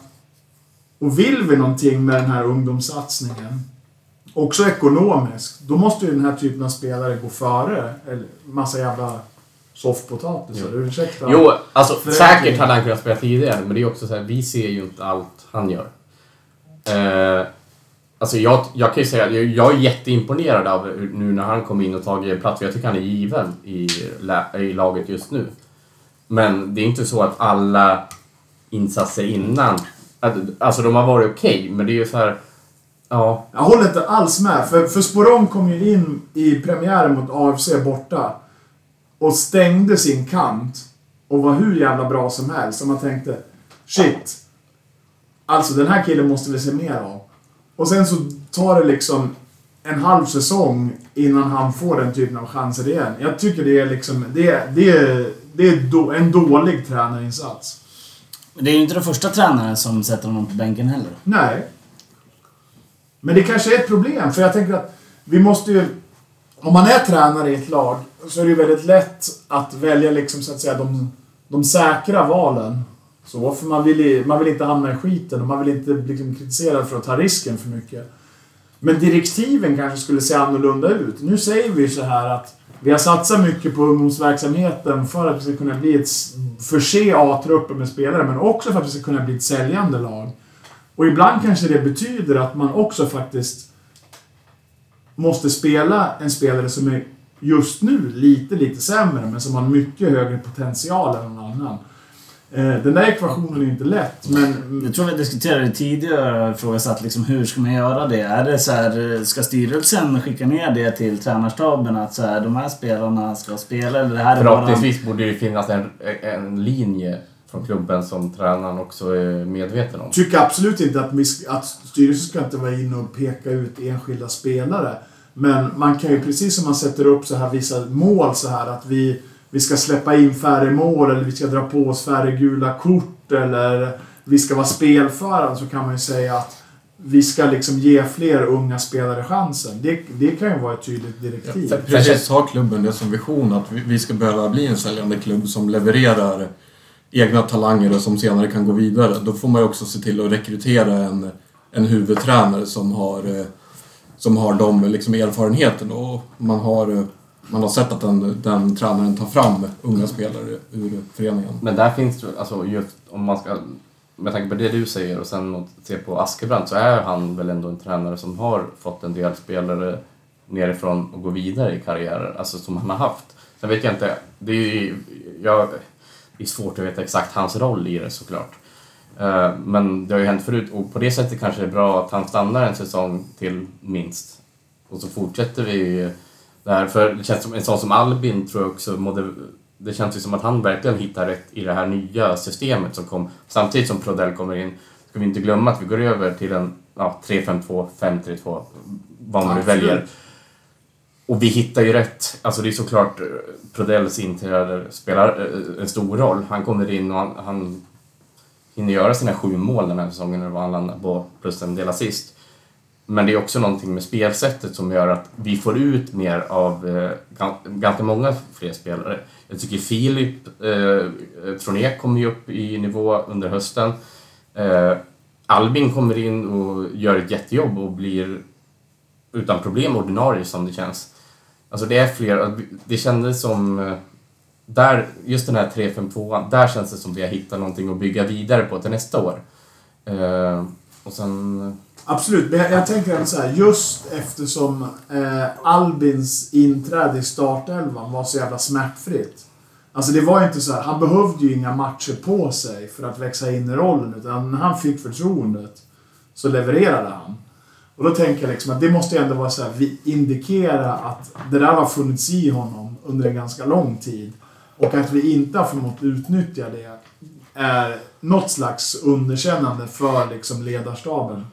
Och vill vi någonting med den här ungdomssatsningen också ekonomiskt, då måste ju den här typen av spelare gå före eller massa jävla soffpotatisar. Ursäkta. Jo, alltså säkert hade han kunnat spela tidigare, men det är också så här, vi ser ju inte allt han gör. Eh, alltså jag, jag kan ju säga, jag, jag är jätteimponerad av nu när han kom in och tagit plats, för jag tycker han är given i, i laget just nu. Men det är inte så att alla insatser innan, att, alltså de har varit okej, men det är ju så här, ja, Jag håller inte alls med. För, för Sporong kom ju in i premiären mot AFC borta och stängde sin kant och var hur jävla bra som helst. Så man tänkte, shit. Alltså den här killen måste vi se mer av. Och sen så tar det liksom en halv säsong innan han får den typen av chanser igen. Jag tycker det är liksom, det, det, det är då, en dålig tränarinsats. Det är ju inte den första tränaren som sätter honom på bänken heller. Nej. Men det kanske är ett problem, för jag tänker att vi måste ju... Om man är tränare i ett lag så är det ju väldigt lätt att välja liksom så att säga de, de säkra valen. Så, för man vill, man vill inte hamna i skiten och man vill inte bli liksom kritiserad för att ta risken för mycket. Men direktiven kanske skulle se annorlunda ut. Nu säger vi så här att vi har satsat mycket på ungdomsverksamheten för att vi ska kunna bli ett, förse A-truppen med spelare, men också för att vi ska kunna bli ett säljande lag. Och ibland kanske det betyder att man också faktiskt måste spela en spelare som är just nu lite, lite sämre, men som har mycket högre potential än någon annan. Eh, Den där ekvationen är inte lätt, men... Jag tror vi diskuterade tidigare och ifrågasatt liksom hur ska man göra det? Är det så här, ska styrelsen skicka ner det till tränarstaben att så här, de här spelarna ska spela eller det här är bara... förhoppningsvis borde det finnas en, en linje från klubben som tränaren också är medveten om. tycker absolut inte att, att styrelsen ska inte vara inne och peka ut enskilda spelare. Men man kan ju, precis som man sätter upp så här vissa mål så här att vi, vi ska släppa in färre mål eller vi ska dra på oss färre gula kort eller vi ska vara spelförande så kan man ju säga att vi ska liksom ge fler unga spelare chansen. Det, det kan ju vara ett tydligt direktiv. Ja, Precis har klubben det som vision att vi- vi ska behöva bli en säljande klubb som levererar egna talanger och som senare kan gå vidare. Då får man ju också se till att rekrytera en, en huvudtränare som har, eh, som har de liksom erfarenheten och man har, man har sett att den, den tränaren tar fram unga spelare ur föreningen. Men där finns det, alltså just om man ska, med tanke på det du säger och sen se på Askebrandt så är han väl ändå en tränare som har fått en del spelare nerifrån och gå vidare i karriären, alltså som han har haft. Sen vet jag inte, det är ju, jag, det är svårt att veta exakt hans roll i det såklart. Eh, Men det har ju hänt förut och på det sättet kanske det är bra att han stannar en säsong till minst. Och så fortsätter vi där, för det känns som en sån som Albin tror jag också mådde, det känns ju som att han verkligen hittar rätt i det här nya systemet som kom samtidigt som Prodell kommer in. Ska vi inte glömma att vi går över till en ja, 3-5-2, 5-3-2, vad man nu väljer. Och vi hittar ju rätt. Alltså det är såklart eh, Prodells inträde spelar eh, en stor roll. Han kommer in och han, han hinner göra sina sju mål den här säsongen, eller vad han landar på, plus en del assist. Men det är också någonting med spelsättet som gör att vi får ut mer av eh, ganska många fler spelare. Jag tycker Filip eh, eh, Troné kommer ju upp i nivå under hösten. Eh, Albin kommer in och gör ett jättejobb och blir utan problem ordinarie som det känns. Alltså det är fler, det kändes som eh, där, just den här 3-5-2, där känns det som vi har hittat någonting att bygga vidare på till nästa år. Eh, och sen... Absolut, men jag, jag tänker ändå så här, just eftersom eh, Albins inträde i startelvan var så jävla smärtfritt. Alltså det var ju inte så här, han behövde ju inga matcher på sig för att växa in i rollen. Utan när han fick förtroendet så levererade han. Och då tänker jag liksom att det måste ju ändå vara så här, vi indikera att det där har funnits i honom under en ganska lång tid. Och att vi inte har förmått utnyttja det är något slags underkännande för liksom ledarstaben.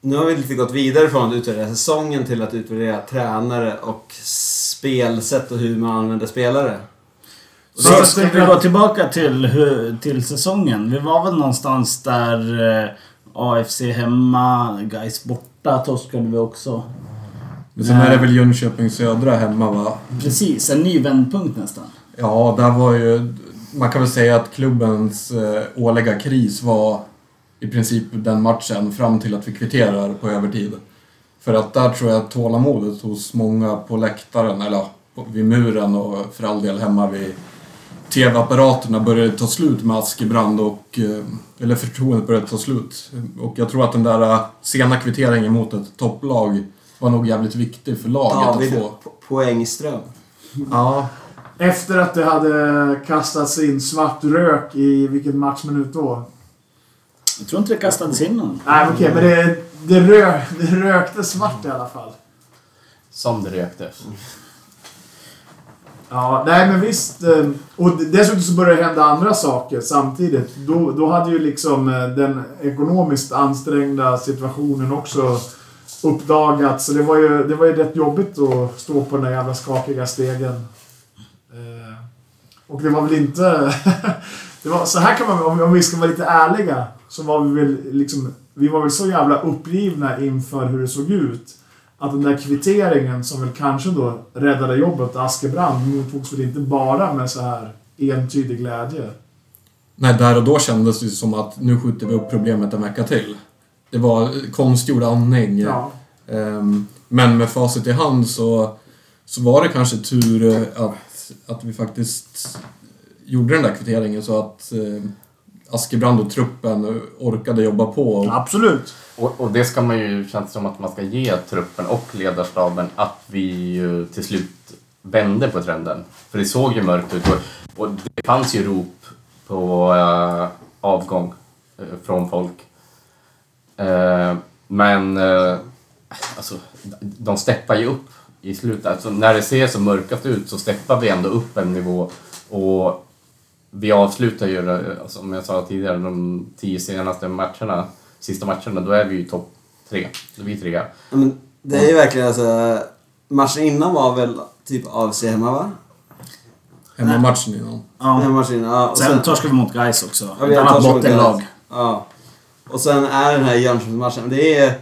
Nu har vi lite gått vidare från att utvärdera säsongen till att utvärdera tränare och spelsätt och hur man använder spelare. Så ska vi gå tillbaka till, till säsongen. Vi var väl någonstans där eh, AFC hemma, guys borta torskade vi också. Men sen är det väl Jönköping Södra hemma va? Precis, en ny vändpunkt nästan. Ja, där var ju... Man kan väl säga att klubbens eh, årliga kris var i princip den matchen fram till att vi kvitterar på övertid. För att där tror jag tålamodet hos många på läktaren, eller vid muren och för all del hemma vid TV-apparaterna började ta slut med Askebrand och... eh, Eller förtroendet började ta slut. Och jag tror att den där eh, sena kvitteringen mot ett topplag var nog jävligt viktig för laget David att få. Po- Poängström. Ja, Efter att det hade kastats in svart rök i vilken matchminut då? Jag tror inte det kastades in någon. Nej, okej, men det, det, rö, det rökte svart i alla fall. Som det röktes. Ja, nej men visst. eh, Och dessutom så började det hända andra saker samtidigt. Då, då hade ju liksom eh, den ekonomiskt ansträngda situationen också uppdagats. Så det var ju, det var ju rätt jobbigt att stå på den där jävla skakiga stegen. Och det var väl inte... [LAUGHS] det var, så här kan man om, om vi ska vara lite ärliga, så var vi väl liksom... Vi var väl så jävla uppgivna inför hur det såg ut. Att den där kvitteringen som väl kanske då räddade jobbet Askebrand mottogs väl inte bara med så här entydig glädje. nej, där och då kändes det som att nu skjuter vi upp problemet en vecka till. Det var konstgjord andning. Ja. Ehm, Men med facit i hand så, så var det kanske tur att, att vi faktiskt gjorde den där kvitteringen så att eh, Askebrand och truppen orkade jobba på. Absolut. Och, och det ska man ju, känns som att man ska ge truppen och ledarstaben att vi ju till slut vände på trenden. För det såg ju mörkt ut och, och det fanns ju rop på eh, avgång eh, från folk. Eh, men eh, alltså, de steppar ju upp i slutet. Alltså, när det ser så mörkast ut så steppar vi ändå upp en nivå och vi avslutar ju, eh, alltså, som jag sa tidigare, de tio senaste matcherna, sista matcherna, då är vi ju topp tre. Då är vi trea. Men det är ju verkligen alltså... Matchen innan var väl typ AFC hemma va? Hemmamatchen innan. Ja. Hemmamatchen innan. Ja, och Sen torskade vi mot Gais också. Ja, vi Ett annat bottenlag. Ja. Och sen är den här Jönköpingsmatchen, det är...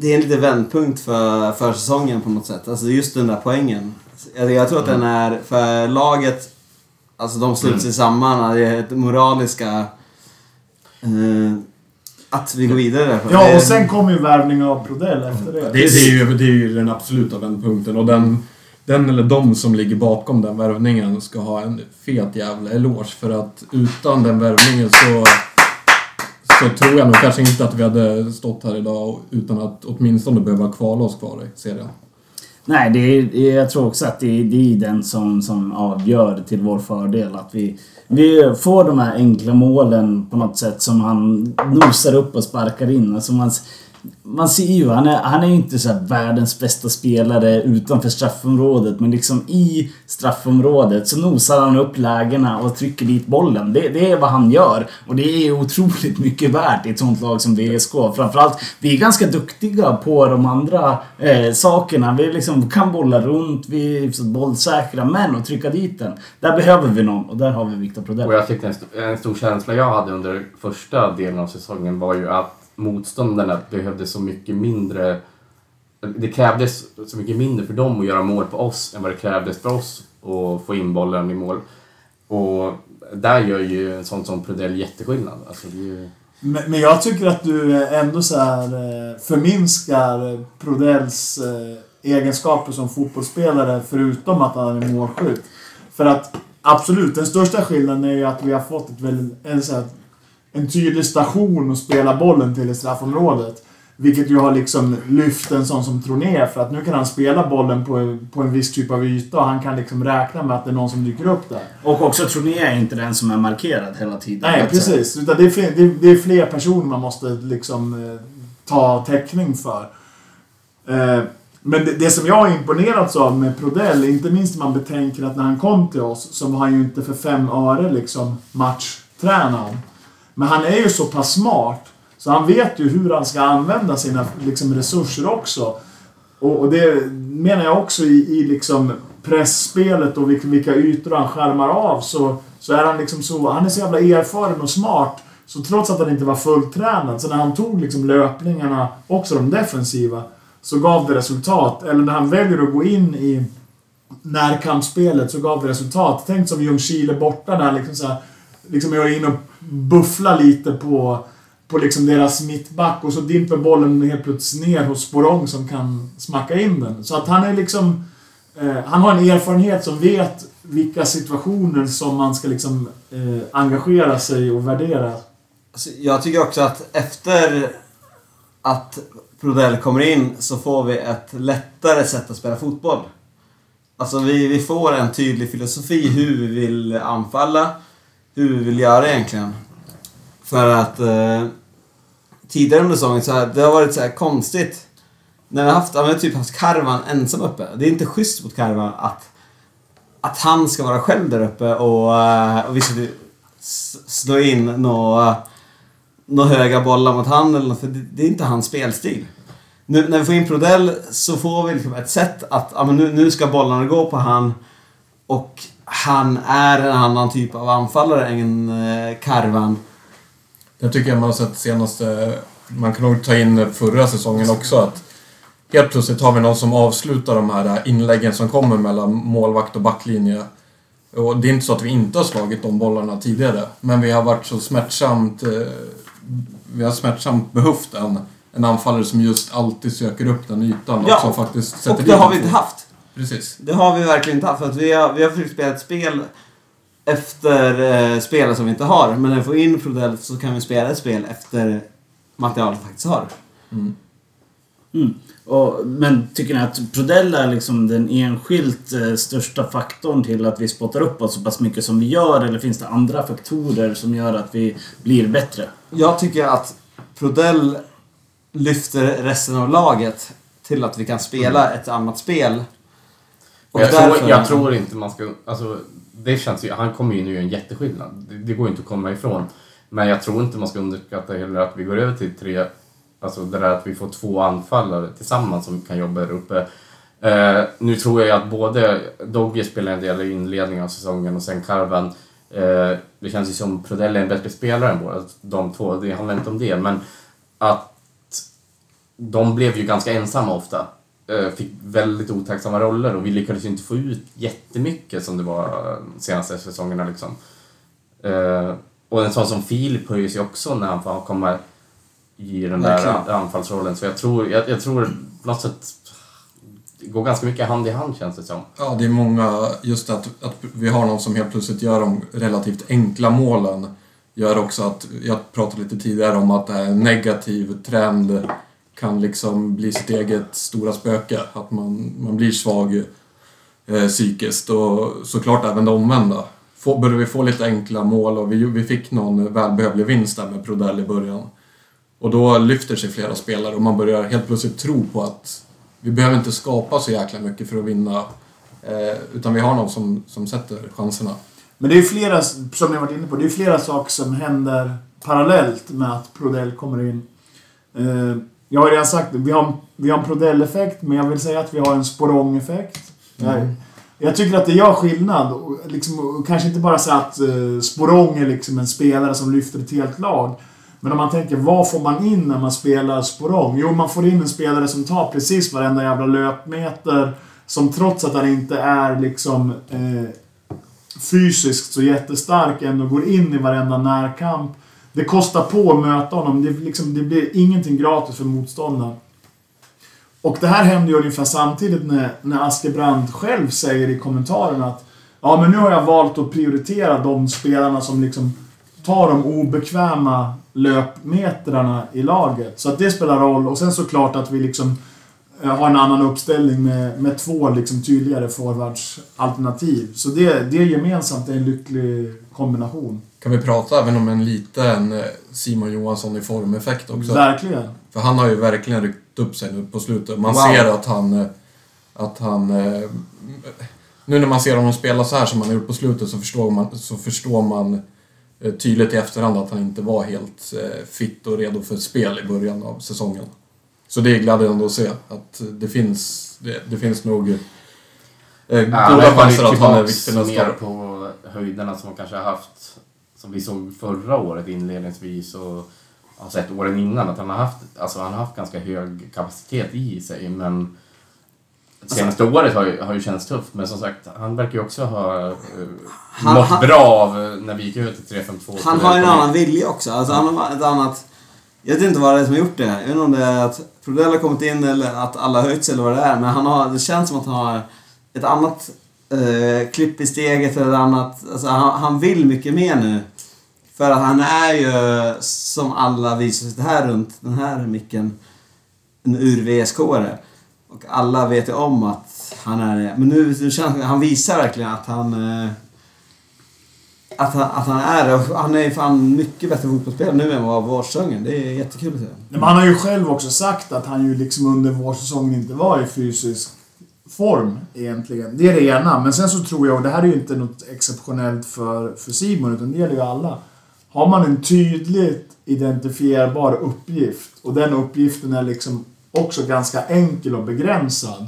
Det är en liten vändpunkt för, för säsongen på något sätt. Alltså just den där poängen. Jag, jag tror att den är för laget, alltså de sluter sig samman, det är ett moraliska... Eh, att vi går vidare därifrån. Ja, och sen kom ju värvningen av Prodell efter det. Det, det, är ju, det är ju den absoluta vändpunkten och den, den eller de som ligger bakom den värvningen ska ha en fet jävla eloge för att utan den värvningen så så tror jag nog kanske inte att vi hade stått här idag utan att åtminstone behöva kvala oss kvar i serien. Nej, det är, jag tror också att det är, det är den som, som avgör till vår fördel. Att vi, vi får de här enkla målen på något sätt som han nosar upp och sparkar in. Alltså man, man ser ju, han är, han är ju inte så här världens bästa spelare utanför straffområdet. Men liksom i straffområdet så nosar han upp lägena och trycker dit bollen. Det, det är vad han gör. Och det är otroligt mycket värt i ett sånt lag som VSK. Framförallt, vi är ganska duktiga på de andra eh, sakerna. Vi liksom kan bolla runt, vi är hyfsat bollsäkra. Men att trycka dit den, där behöver vi någon. Och där har vi Viktor Och jag tyckte en, st- en stor känsla jag hade under första delen av säsongen var ju att motståndarna behövde så mycket mindre... Det krävdes så mycket mindre för dem att göra mål på oss än vad det krävdes för oss att få in bollen i mål. Och där gör ju en sån som Prodell jätteskillnad. Alltså det är ju... Men, men jag tycker att du ändå så här eh, förminskar Prodells eh, egenskaper som fotbollsspelare förutom att han är målskytt. För att absolut, den största skillnaden är ju att vi har fått ett väldigt, en, så här, en tydlig station att spela bollen till i straffområdet. Vilket ju har liksom lyft en sån som Troné för att nu kan han spela bollen på, på en viss typ av yta och han kan liksom räkna med att det är någon som dyker upp där. Och också Troné är inte den som är markerad hela tiden. Nej, precis. Utan det, är fler, det, är, det är fler personer man måste liksom eh, ta täckning för. Eh, men det, det som jag har imponerats av med Prodell, inte minst när man betänker att när han kom till oss så var han ju inte för fem öre liksom matchtränad. Men han är ju så pass smart så han vet ju hur han ska använda sina liksom, resurser också. Och, och det menar jag också i, i liksom pressspelet och vilka, vilka ytor han skärmar av så, så är han liksom så... Han är så jävla erfaren och smart. Så trots att han inte var fulltränad, så när han tog liksom löpningarna, också de defensiva, så gav det resultat. Eller när han väljer att gå in i närkampsspelet så gav det resultat. Tänk som Ljungskile borta där liksom så här, liksom jag är inne och bufflar lite på på liksom deras mittback och så dimper bollen helt plötsligt ner hos Sporong som kan smacka in den. Så att han är liksom... Eh, han har en erfarenhet som vet vilka situationer som man ska liksom eh, engagera sig och värdera. Alltså, jag tycker också att efter att Prodell kommer in så får vi ett lättare sätt att spela fotboll. Alltså vi, vi får en tydlig filosofi hur vi vill anfalla, hur vi vill göra egentligen. För att eh, tidigare under säsongen så här, det har varit så här konstigt. När vi har haft, ja, vi har typ haft Karvan ensam uppe. Det är inte schysst mot Karvan att, att han ska vara själv där uppe och, eh, och vi ska slå in några nå höga bollar mot han eller något, för det, det är inte hans spelstil. Nu när vi får in Prodell så får vi liksom ett sätt att, ja men nu, nu ska bollarna gå på han och han är en annan typ av anfallare än eh, Karvan. Jag tycker man har sett senaste... Man kan nog ta in förra säsongen också att helt plötsligt har vi någon som avslutar de här inläggen som kommer mellan målvakt och backlinje. Och det är inte så att vi inte har slagit de bollarna tidigare, men vi har varit så smärtsamt... Eh, vi har smärtsamt behövt en, en anfallare som just alltid söker upp den ytan Ja, och som faktiskt sätter Och det har vi inte haft. Precis. Det har vi verkligen inte haft. För att vi har, vi har försökt spela ett spel efter eh, spelare som vi inte har. Men när vi får in Prodell så kan vi spela ett spel efter materialet vi faktiskt har. Mm. Och, men tycker ni att Prodell är liksom den enskilt eh, största faktorn till att vi spottar upp oss så pass mycket som vi gör? Eller finns det andra faktorer som gör att vi blir bättre? Jag tycker att Prodell lyfter resten av laget till att vi kan spela ett annat spel. Och Jag, därför- tror, jag tror inte man ska... Alltså, det känns ju, han kommer ju nu göra en jätteskillnad. Det, det går ju inte att komma ifrån. Men jag tror inte man ska underskatta heller att vi går över till tre... Alltså det där att vi får två anfallare tillsammans som kan jobba där uppe. Eh, nu tror jag att både Dogge spelar en del i inledningen av säsongen och sen Karvan. Eh, det känns ju som Prodell är en bättre spelare än båda de två. Det handlar inte om det. Men att de blev ju ganska ensamma ofta. Eh, Fick väldigt otacksamma roller och vi lyckades ju inte få ut jättemycket som det var de senaste säsongerna. Liksom. Eh, Och en sån som Filip höjer sig också när han får komma i den där Verkligen. anfallsrollen. Så jag tror, jag, jag tror på något sätt det går ganska mycket hand i hand känns det som. Ja, det är många... Just att, att vi har någon som helt plötsligt gör de relativt enkla målen gör också att... Jag pratade lite tidigare om att det här en negativ trend kan liksom bli sitt eget stora spöke. Att man, man blir svag eh, psykiskt och såklart även det omvända. Få, började vi få lite enkla mål och vi, vi fick någon välbehövlig vinst där med Prodell i början. Och då lyfter sig flera spelare och man börjar helt plötsligt tro på att vi behöver inte skapa så jäkla mycket för att vinna. Eh, utan vi har någon som, som sätter chanserna. Men det är ju flera, som ni varit inne på, det är flera saker som händer parallellt med att Prodell kommer in. Eh, jag har redan sagt det, vi har, vi har en Prodell-effekt, men jag vill säga att vi har en Sporong-effekt. Jag, jag tycker att det gör skillnad. Och liksom, och kanske inte bara säga att uh, Sporong är liksom en spelare som lyfter ett helt lag. Men om man tänker, vad får man in när man spelar Sporong? Jo, man får in en spelare som tar precis varenda jävla löpmeter. Som trots att han inte är liksom eh, fysiskt så jättestark ändå går in i varenda närkamp. Det kostar på att möta honom. Det, liksom, det blir ingenting gratis för motståndaren. Och det här händer ju ungefär samtidigt när, när Askebrand själv säger i kommentarerna att Ja, men nu har jag valt att prioritera de spelarna som liksom tar de obekväma löpmetrarna i laget. Så att det spelar roll. Och sen såklart att vi liksom eh, har en annan uppställning med, med två liksom tydligare forwardsalternativ. Så det, det gemensamt är en lycklig kombination. Kan vi prata även om en liten eh, Simon Johansson i formeffekt också? Verkligen. För han har ju verkligen ryckt upp sig nu på slutet. Man Wow. ser att han... eh, Att han... eh, Nu när man ser honom spela så här som han har gjort på slutet så förstår man, så förstår man tydligt i efterhand att han inte var helt fit och redo för spel i början av säsongen. Så det är glädjande att se att det finns, det, det finns nog Ja, goda han chanser att han är viktig nästa mer år. på höjderna som man kanske har haft, som vi såg förra året inledningsvis och har sett åren innan, att han har haft, alltså han har haft ganska hög kapacitet i sig, men senaste året har ju, har ju känts tufft, men som sagt, han verkar ju också ha uh, Han- mått han- bra av eh, när vi gick över till 3-5-2. Han har en annan vilja också. Alltså han har ett annat... Jag vet inte vad det är som har gjort det. Jag vet inte om det är att Prodell har kommit in eller att alla har höjt sig eller vad det är. Men han har, det känns som att han har ett annat eh, klipp i steget eller annat... Alltså han, han vill mycket mer nu. För att han är ju, som alla vi som sitter här runt den här micken, en ur-VSK-are. Och alla vet ju om att han är det. Men nu, nu känns han visar verkligen att han... Eh, att han, att han är det. Och Han är ju fan mycket bättre fotbollsspelare nu än vad vårsäsongen. Det är jättekul att se. Men han har ju själv också sagt att han ju liksom under vårsäsongen inte var i fysisk form egentligen. Det är det ena. Men sen så tror jag, och det här är ju inte något exceptionellt för, för Simon, utan det gäller ju alla. Har man en tydligt identifierbar uppgift och den uppgiften är liksom också ganska enkel och begränsad.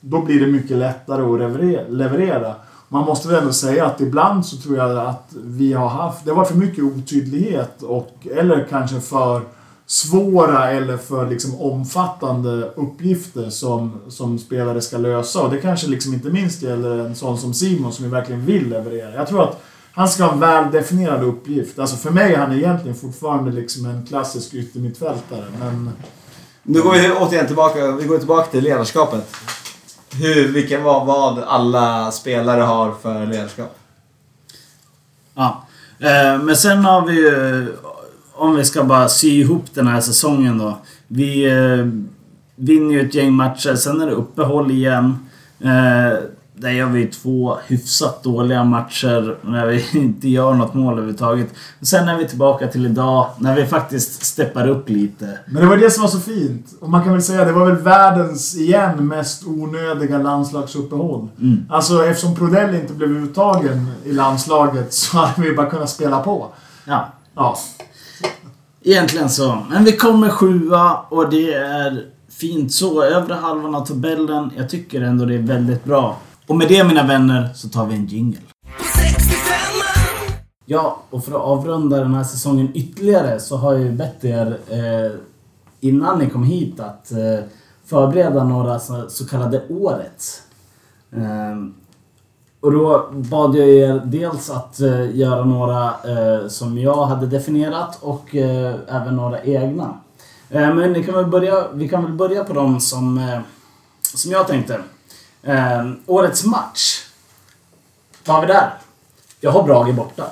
Då blir det mycket lättare att leverera- Man måste väl ändå säga att ibland så tror jag att vi har haft... Det har varit för mycket otydlighet och eller kanske för svåra eller för liksom omfattande uppgifter som, som spelare ska lösa. Och det kanske liksom inte minst gäller en sån som Simon som ju verkligen vill leverera. Jag tror att han ska ha en väl definierad uppgift. Alltså för mig är han egentligen fortfarande liksom en klassisk yttermittfältare. Men Nu går vi återigen tillbaka, vi går tillbaka till ledarskapet. Hur, vilka, vad, vad alla spelare har för ledarskap. Ja. Eh, Men sen har vi ju, om vi ska bara sy ihop den här säsongen då. Vi eh, vinner ju ett gäng matcher, sen är det uppehåll igen. Där gör vi två hyfsat dåliga matcher när vi [LAUGHS] inte gör något mål överhuvudtaget. Sen är vi tillbaka till idag när vi faktiskt steppar upp lite. Men det var det som var så fint. Och man kan väl säga det var väl världens, igen, mest onödiga landslagsuppehåll. Mm. Alltså eftersom Prodell inte blev uttagen i landslaget så hade vi bara kunnat spela på. Ja, Ja. Egentligen så. Men vi kommer sjua och det är fint så. Övre halvan av tabellen. Jag tycker ändå det är väldigt bra. Och med det mina vänner så tar vi en jingle. Ja, och för att avrunda den här säsongen ytterligare så har jag ju bett er eh, innan ni kom hit att eh, förbereda några så, så kallade årets. Eh, och då bad jag er dels att eh, göra några eh, som jag hade definierat och eh, även några egna. Eh, men ni kan väl börja, vi kan väl börja på de som, eh, som jag tänkte. Eh, årets match. Vad har vi där? Jag har Brage borta.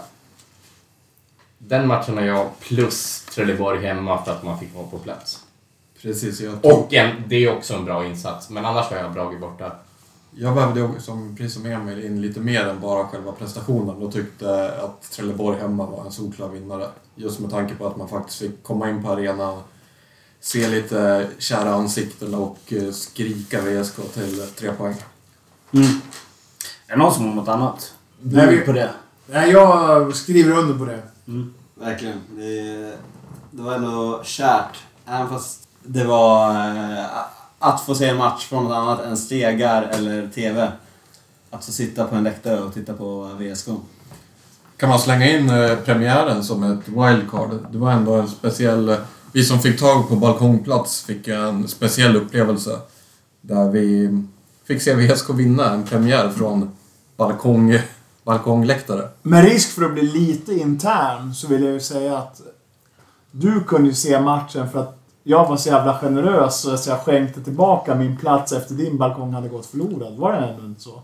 Den matchen har jag plus Trelleborg hemma för att man fick vara på plats. Precis, jag, tog, Och en, det är också en bra insats, men annars har jag Brage borta. jag vävde också, som, precis som Emil, in lite mer än bara själva prestationen och tyckte att Trelleborg hemma var en solklar vinnare. Just med tanke på att man faktiskt fick komma in på arenan, se lite kära ansikten och eh, skrika VSK till tre poäng. Mm. Är det någon som har något annat? Nej, vi- på det. Nej, jag skriver under på det. Verkligen. Det, det var ändå kärt. Även fast det var eh, att få se en match från något annat än stegar eller TV. Att få sitta på en läktare och titta på VSK. Kan man slänga in eh, premiären som ett wildcard? Det var ändå en speciell... Vi som fick tag på balkongplats fick en speciell upplevelse. Där vi fick se VSK vinna en premiär från balkong, balkongläktare. Med risk för att bli lite intern så vill jag ju säga att du kunde ju se matchen för att jag var så jävla generös så jag skänkte tillbaka min plats efter din balkong hade gått förlorad. Var det ändå inte så?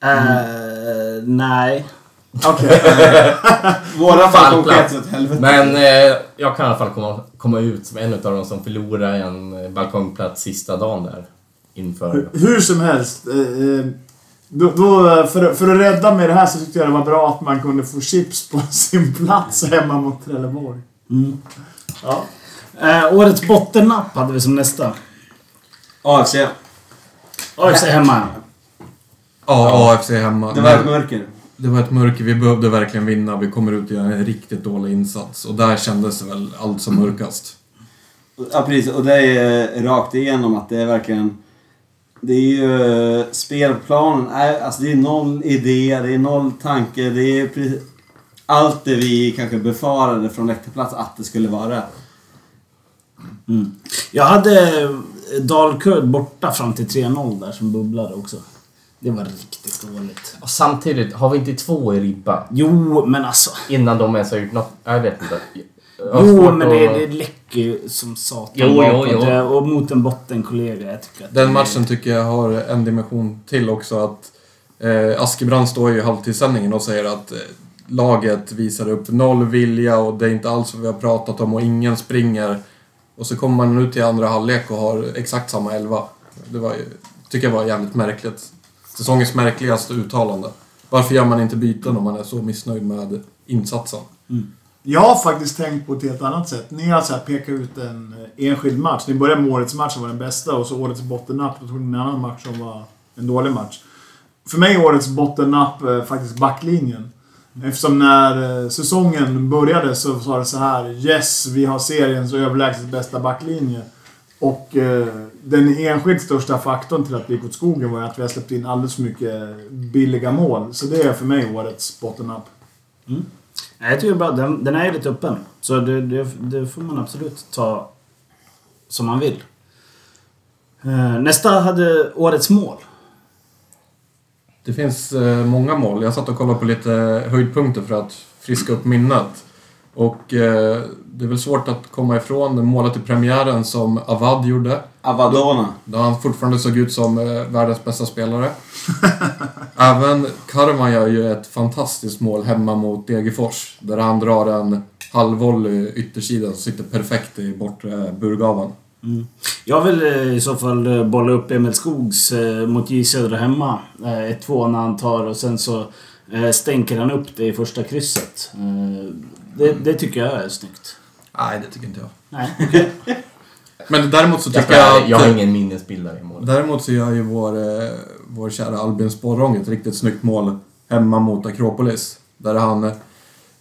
Eh, nej. Okej. [LAUGHS] Våra plats. sket åt helvete. Men eh, jag kan i alla fall komma, komma ut som en av de som förlorar en eh, balkongplats sista dagen där. Inför... Hur som helst. eh, eh, Då, då, för, för att rädda mig det här så tyckte jag det var bra att man kunde få chips på [LAUGHS] sin plats hemma mot Trelleborg. Mm. Ja. Eh, årets bottennapp hade vi som nästa. AFC. AFC hemma. Ja, AFC hemma. Det var ett mörker. Det var ett mörker. Vi behövde verkligen vinna. Vi kommer ut och gör en riktigt dålig insats. Och där kändes det väl allt som mörkast. Ja precis, och det är rakt igenom att det är verkligen... Det är ju... Spelplanen är... Alltså det är noll idé, det är noll tanke, det är precis... Allt det vi kanske befarade från läktarplats att det skulle vara. Mm. Jag hade eh, Dalkurd borta fram till 3-0 där som bubblade också. Det var riktigt dåligt. Och samtidigt, har vi inte två i ribba? Jo, men alltså. Innan de ens har gjort något? Jag vet inte. Jag Jo, men det, det läcker ju som satan Jo, jo, jo. Det- Och mot en bottenkollega. Jag tycker att det Den är- matchen tycker jag har en dimension till också. att eh, Askebrand står ju i halvtidssändningen och säger att eh, laget visar upp noll vilja och det är inte alls vad vi har pratat om och ingen springer. Och så kommer man ut i andra halvlek och har exakt samma elva. Det var ju, tycker jag var jävligt märkligt. Säsongens märkligaste uttalande. Varför gör man inte byten om man är så missnöjd med insatsen? Mm. Jag har faktiskt tänkt på ett helt annat sätt. Ni har så här pekat ut en enskild match. Ni började med årets match som var den bästa och så årets bottennapp. Då tog ni en annan match som var en dålig match. För mig är årets bottennapp eh, faktiskt backlinjen. Eftersom när eh, säsongen började så sa det så här Yes, vi har seriens överlägset bästa backlinje. Och eh, den enskilt största faktorn till att det gick åt skogen var att vi har släppt in alldeles för mycket billiga mål. Så det är för mig årets bottennapp. Nej, Jag tycker det är bra. Den, den är ju lite öppen. Så det, det, det får man absolut ta som man vill. Eh, Nästa hade årets mål. Det finns eh, många mål. Jag satt och kollade på lite höjdpunkter för att friska upp minnet. Och eh, det är väl svårt att komma ifrån det målet i premiären som Avad gjorde. Avadona. Då han fortfarande såg ut som eh, världens bästa spelare. [LAUGHS] Även Karman gör ju ett fantastiskt mål hemma mot Degerfors. Där han drar en halvvolley yttersidan som sitter perfekt i bortre burgaven. Jag vill eh, i så fall eh, bolla upp Emil Skogs eh, mot J Södra hemma. Eh, 1-2 när han tar och sen så eh, stänker han upp det i första krysset. Det, det tycker jag är snyggt. Nej, det tycker inte jag. Nej. [LAUGHS] Men däremot så Jag, tycker jag att... jag har ingen minnesbild av det målet. Däremot så gör ju vår, eh, vår kära Albin Sporrong ett riktigt snyggt mål hemma mot Akropolis. Där han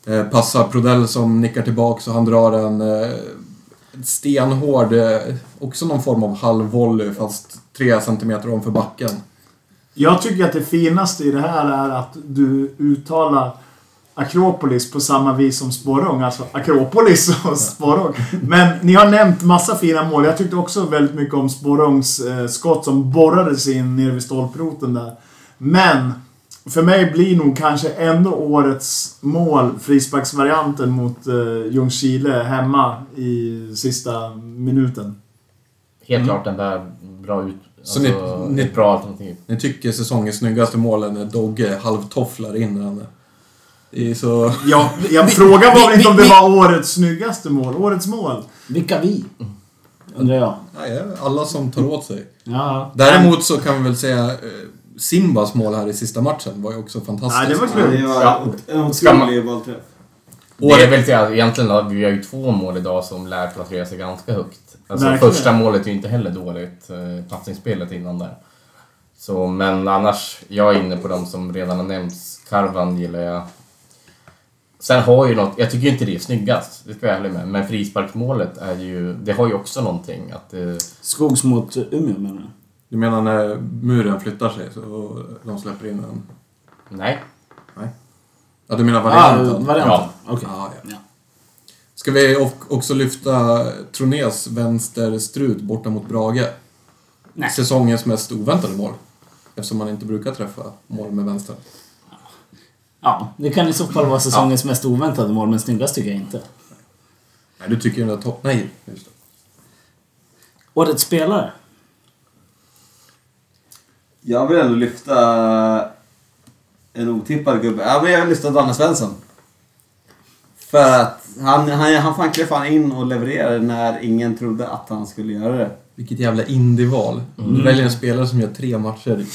eh, passar Prodell som nickar tillbaks och han drar en eh, stenhård, också någon form av halvvolley fast tre centimeter om för backen. Jag tycker att det finaste i det här är att du uttalar Akropolis på samma vis som Sporrong. Alltså Akropolis och Sporrong. Men ni har nämnt massa fina mål. Jag tyckte också väldigt mycket om Sporrongs eh, skott som borrades in nere vid stolproten där. Men för mig blir nog kanske ändå årets mål frisparksvarianten mot eh, Ljungskile hemma i sista minuten. Helt klart den där bra ut... Så Alltså, ni- ni- ett bra alternativ. Ni tycker säsongens snyggaste mål är när Dogge halvtofflar in den. Så... Ja, jag frågar var [LAUGHS] väl inte om det var årets snyggaste mål. Årets mål. Vilka vi? Undrar jag. Nej, alla som tar åt sig. Ja. Däremot så kan vi väl säga eh, Simbas mål här i sista matchen var ju också fantastiskt. Nej, det var Ja, kul. det var Ja. en otrolig bollträff. Det är väl att egentligen att vi har ju två mål idag som lär placera sig ganska högt. Alltså Verkligen. första målet är ju inte heller dåligt, eh, passningsspelet innan där. Så, men annars, jag är inne på de som redan har nämnts. Karvan gillar jag. Sen har ju något, jag tycker ju inte det är snyggast, det ska jag ärlig med. Men frisparksmålet är ju, det har ju också någonting att det, Skogs mot Umeå menar du? Du menar när muren flyttar sig så och de släpper in en... nej. Ja, du menar Ah, varianten? varianten. Ja. Okej. Ja, ja. Ja. Ska vi också lyfta Tronés vänsterstrut borta mot Brage? Nej. Säsongens mest oväntade mål. Eftersom man inte brukar träffa mål med vänster. Ja, det kan i så fall vara säsongens mest oväntade mål, men snyggast tycker jag inte. Nej, du tycker den där topp... Nej, just det. Årets spelare? Jag vill ändå lyfta en otippad gubbe. Ja, men jag vill lyfta Danne Svensson. För att han, han, han fan klev fan in och levererade när ingen trodde att han skulle göra det. Vilket jävla indie-val. Du väljer en spelare som gör tre matcher.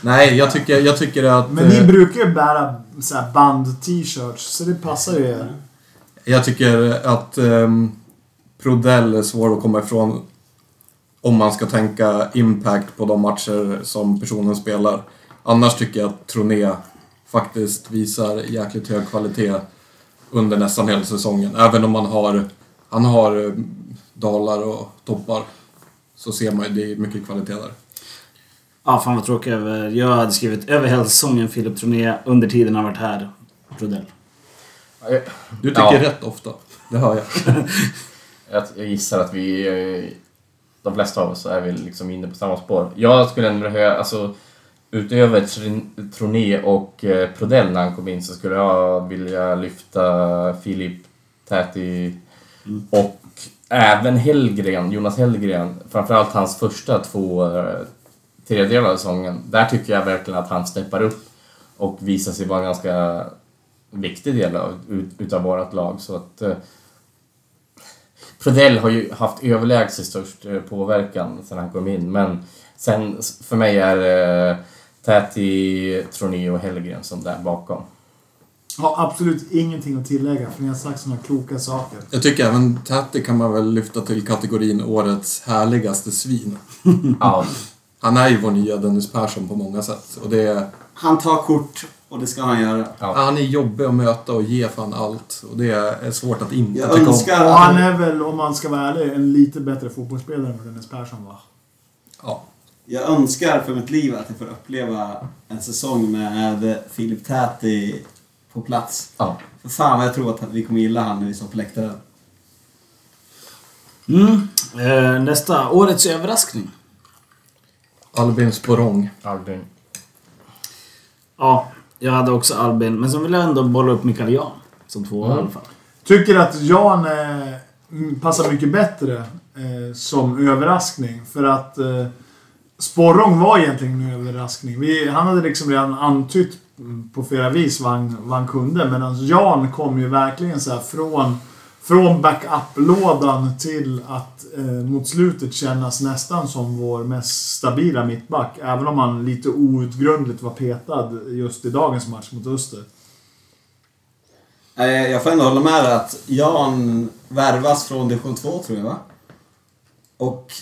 Nej, jag tycker, jag tycker att... Men ni eh, brukar ju bära så band-t-shirts, så det passar ju er. Jag tycker att um, Prodell är svår att komma ifrån om man ska tänka impact på de matcher som personen spelar. Annars tycker jag att Troné faktiskt visar jäkligt hög kvalitet under nästan hela säsongen. Även om man har, han har eh, dalar och toppar så ser man ju det är mycket kvalitet där. Ja, fan vad tråkigt. över- Jag hade skrivit över hela säsongen Filip Troné, under tiden han varit här, Rodell. Du tycker Ja. rätt ofta, det hör jag. [LAUGHS] Jag, jag gissar att vi, eh, de flesta av oss är väl liksom inne på samma spår. Jag skulle ändå höja, alltså utöver Troné och eh, Prodell när han kom in så skulle jag vilja lyfta Filip Täti och även Hellgren, Jonas Hellgren, framförallt hans första två tredjedelar av säsongen. Där tycker jag verkligen att han steppar upp och visar sig vara en ganska viktig del av, ut, utav vårt lag. Så att, eh, Prodell har ju haft överlägset störst eh, påverkan sedan han kom in, men sen för mig är eh, Täti, Troné och Hellgren som där bakom. Har absolut ingenting att tillägga, för ni har sagt såna kloka saker. Jag tycker även Tatti kan man väl lyfta till kategorin årets härligaste svin. Ja, [LAUGHS] Han är ju vår nya Dennis Persson på många sätt. Och det är, Han tar kort och det ska han göra. Ja. han är jobbig att möta och ge fan allt. Och det är svårt att inte Jag tycka om. önskar Och att han är väl, om man ska vara ärlig, en lite bättre fotbollsspelare än Dennis Persson var. Ja. Jag önskar för mitt liv att jag får uppleva en säsong med Filip Täti på plats. ja. För fan vad jag tror att vi kommer gilla han när vi står på läktaren. Mm. Eh, nästa. Årets överraskning. Albin Sporrong. Albin. Ja, jag hade också Albin. Men så vill jag ändå bolla upp Mikael Jan. Som två Mm. i alla fall. Tycker att Jan eh, passar mycket bättre eh, som överraskning. För att eh, Sporrong var egentligen en överraskning. Vi, han hade liksom redan antytt mm, på flera vis vad han, vad han kunde. Medan Jan kom ju verkligen så här från, från backup-lådan till att eh, mot slutet kännas nästan som vår mest stabila mittback. Även om han lite outgrundligt var petad just i dagens match mot Öster. Eh, Jag får ändå hålla med att Jan värvas från division 2 tror jag va? Och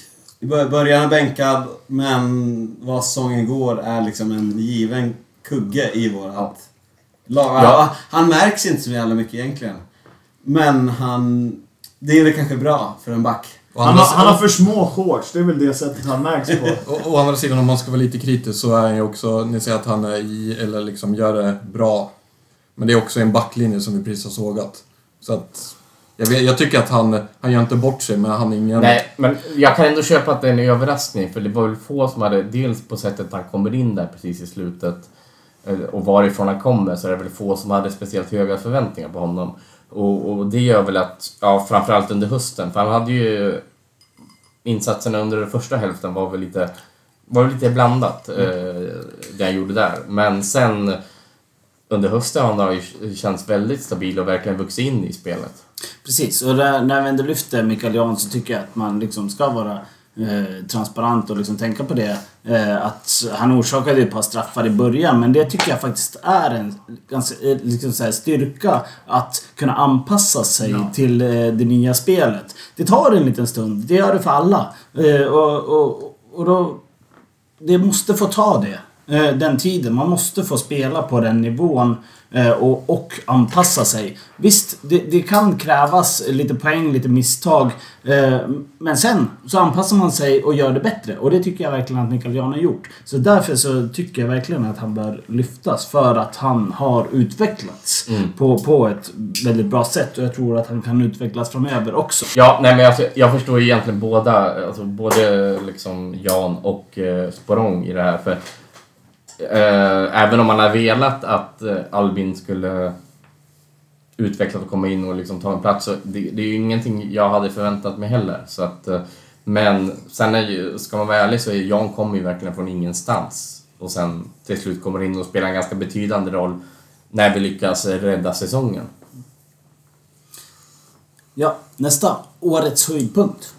i bör- början är bänkad men vad säsongen går är liksom en given kugge i vårat lag. Ja. Han märks inte så jävla mycket egentligen. Men han... Det är väl kanske bra för en back. Och Han andra, har, han har för små shorts, det är väl det sättet han märks på. [LAUGHS] och, å andra sidan, om man ska vara lite kritisk så är han ju också... Ni säger att han är i, eller liksom gör det bra. Men det är också en backlinje som vi precis har sågat. Så att... Jag, vet, jag tycker att han, han gör inte bort sig, men han är ingen... Nej, men jag kan ändå köpa att det är en överraskning. För det var väl få som hade, dels på sättet han kommer in där precis i slutet eh, och varifrån han kommer, så är det väl få som hade speciellt höga förväntningar på honom. Och, och det gör väl att, ja framförallt under hösten, för han hade ju insatserna under den första hälften var väl lite, var väl lite blandat, eh, det han gjorde där. Men sen under hösten har han ju känts väldigt stabil och verkligen vuxit in i spelet. Precis, och där, när vi ändå lyfter Mikael Jan så tycker jag att man liksom ska vara eh, transparent och liksom tänka på det. Eh, att han orsakade ett par straffar i början men det tycker jag faktiskt är en ganska eh, liksom så här, styrka att kunna anpassa sig till eh, det nya spelet. Det tar en liten stund, det gör det för alla. Och, och, och då det måste få ta det. Eh, Den tiden. Man måste få spela på den nivån eh, och, och anpassa sig. Visst, det, det kan krävas lite poäng, lite misstag. eh, Men sen så anpassar man sig och gör det bättre. Och det tycker jag verkligen att Mikael Jan har gjort. Så därför så tycker jag verkligen att han bör lyftas. För att han har utvecklats på, på ett väldigt bra sätt. Och jag tror att han kan utvecklas framöver också. Ja, nej men alltså, jag förstår ju egentligen båda, alltså både liksom Jan och eh, Sporrong i det här. För eh, även om man har velat att eh, Albin skulle utvecklas och komma in och liksom ta en plats så det, det är ju ingenting jag hade förväntat mig heller. Så att, eh, men sen är ju, ska man vara ärlig så är Jan kommer ju verkligen från ingenstans. Och sen till slut kommer in och spelar en ganska betydande roll när vi lyckas rädda säsongen. Ja, nästa. Årets höjdpunkt.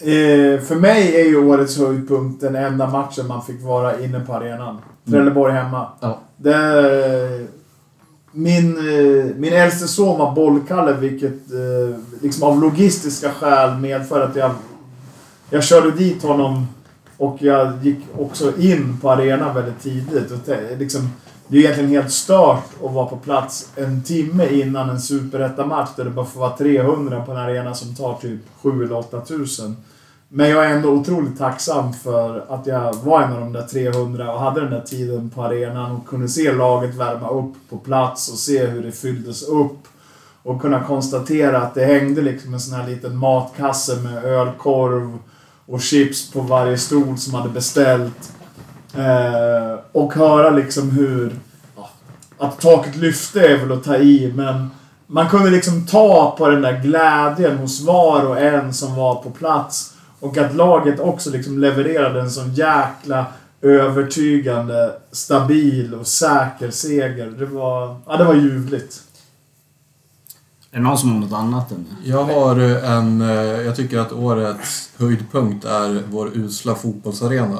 Eh, för mig är ju årets höjdpunkt den enda matchen man fick vara inne på arenan. Trelleborg hemma. Ja. Det, min, eh, min äldste son var bollkalle vilket eh, liksom av logistiska skäl medför att jag, jag körde dit honom och jag gick också in på arenan väldigt tidigt. Och liksom, det är egentligen helt stört att vara på plats en timme innan en superettamatch där det bara får vara 300 på en arena som tar typ 7 eller 8 tusen. Men jag är ändå otroligt tacksam för att jag var en av de där 300 och hade den där tiden på arenan och kunde se laget värma upp på plats och se hur det fylldes upp. Och kunna konstatera att det hängde liksom en sån här liten matkasse med ölkorv och chips på varje stol som hade beställt. Eh, och höra liksom hur... Ja, att taket lyfte är väl att ta i, men man kunde liksom ta på den där glädjen hos var och en som var på plats. Och att laget också liksom levererade en sån jäkla övertygande, stabil och säker seger. Det var, ja, det var ljuvligt. Är det någon som har något annat än det? Jag har eh, en... eh, Jag tycker att årets höjdpunkt är vår usla fotbollsarena.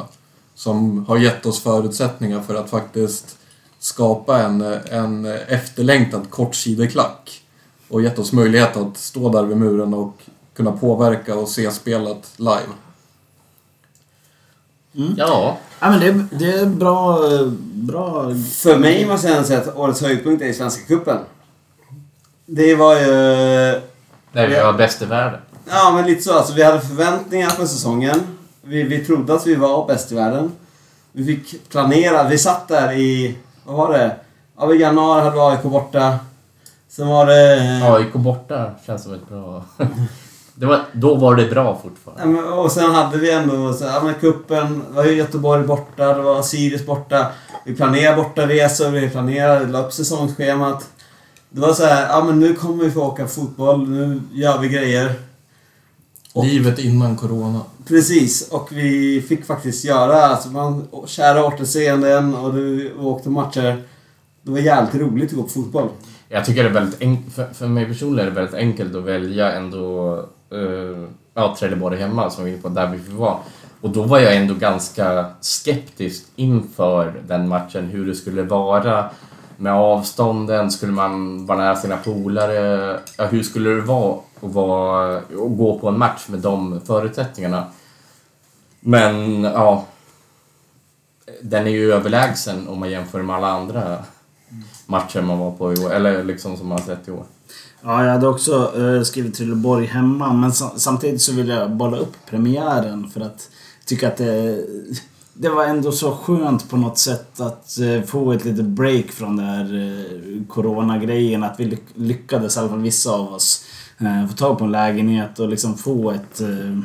Som har gett oss förutsättningar för att faktiskt skapa en, en efterlängtad kortsideklack. Och gett oss möjlighet att stå där vid muren och kunna påverka och se spelet live. Ja, Ja, men det, är- det är bra... bra För mig måste jag säga att årets höjdpunkt är Svenska Cupen. Det var ju... där vi var bäst i världen. Ja, men lite så. Alltså, vi hade förväntningar på säsongen. Vi, vi trodde att vi var bäst i världen. Vi fick planera. Vi satt där i... Vad var det? Ja, i januari hade vi AIK borta. Sen var det... AIK borta känns som ett bra... [LAUGHS] det var, då var det bra fortfarande. Ja, och sen hade vi ändå så, ja, men kuppen, det var ju Göteborg borta, det var Sirius borta. Vi planerade bortaresor, vi planerade, la upp säsongsschemat. Det var så här, ja men nu kommer vi få åka fotboll, nu gör vi grejer. Och- Livet innan Corona. Precis, och vi fick faktiskt göra, alltså man, kära återseenden och du åkte matcher. Det var jävligt roligt att gå på fotboll. Jag tycker det är väldigt enkelt, för, för mig personligen är det väldigt enkelt att välja ändå, uh, ja, Trelleborg hemma som vi är på, där vi var. Och då var jag ändå ganska skeptisk inför den matchen, hur det skulle vara med avstånden, skulle man vara nära sina polare? Ja, hur skulle det vara och vara, och gå på en match med de förutsättningarna? Men, ja. Den är ju överlägsen om man jämför med alla andra matcher man var på i år, eller liksom som man har sett i år. Ja, jag hade också eh, skrivit Trelleborg hemma, men samtidigt så vill jag bolla upp premiären för att tycka att det, det var ändå så skönt på något sätt att eh, få ett litet break från den här eh, coronagrejen. Att vi lyckades, i alla fall vissa av oss, få tag på en lägenhet och liksom få ett... Eh,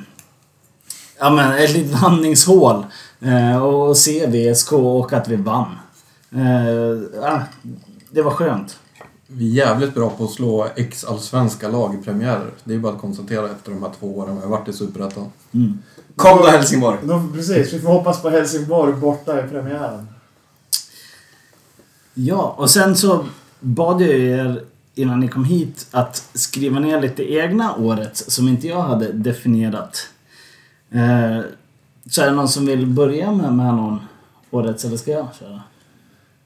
ja men ett litet andningshål. Eh, och se VSK och att vi vann. Eh, ja, det var skönt. Vi är jävligt bra på att slå ex-allsvenska lag i premiärer. Det är bara att konstatera efter de här två åren vi har varit i Superettan. Kom då Helsingborg! Då, precis, vi får hoppas på Helsingborg borta i premiären. Ja, och sen så bad jag er innan ni kom hit att skriva ner lite egna årets som inte jag hade definierat. Eh, så är det någon som vill börja med, med någon årets eller ska jag köra?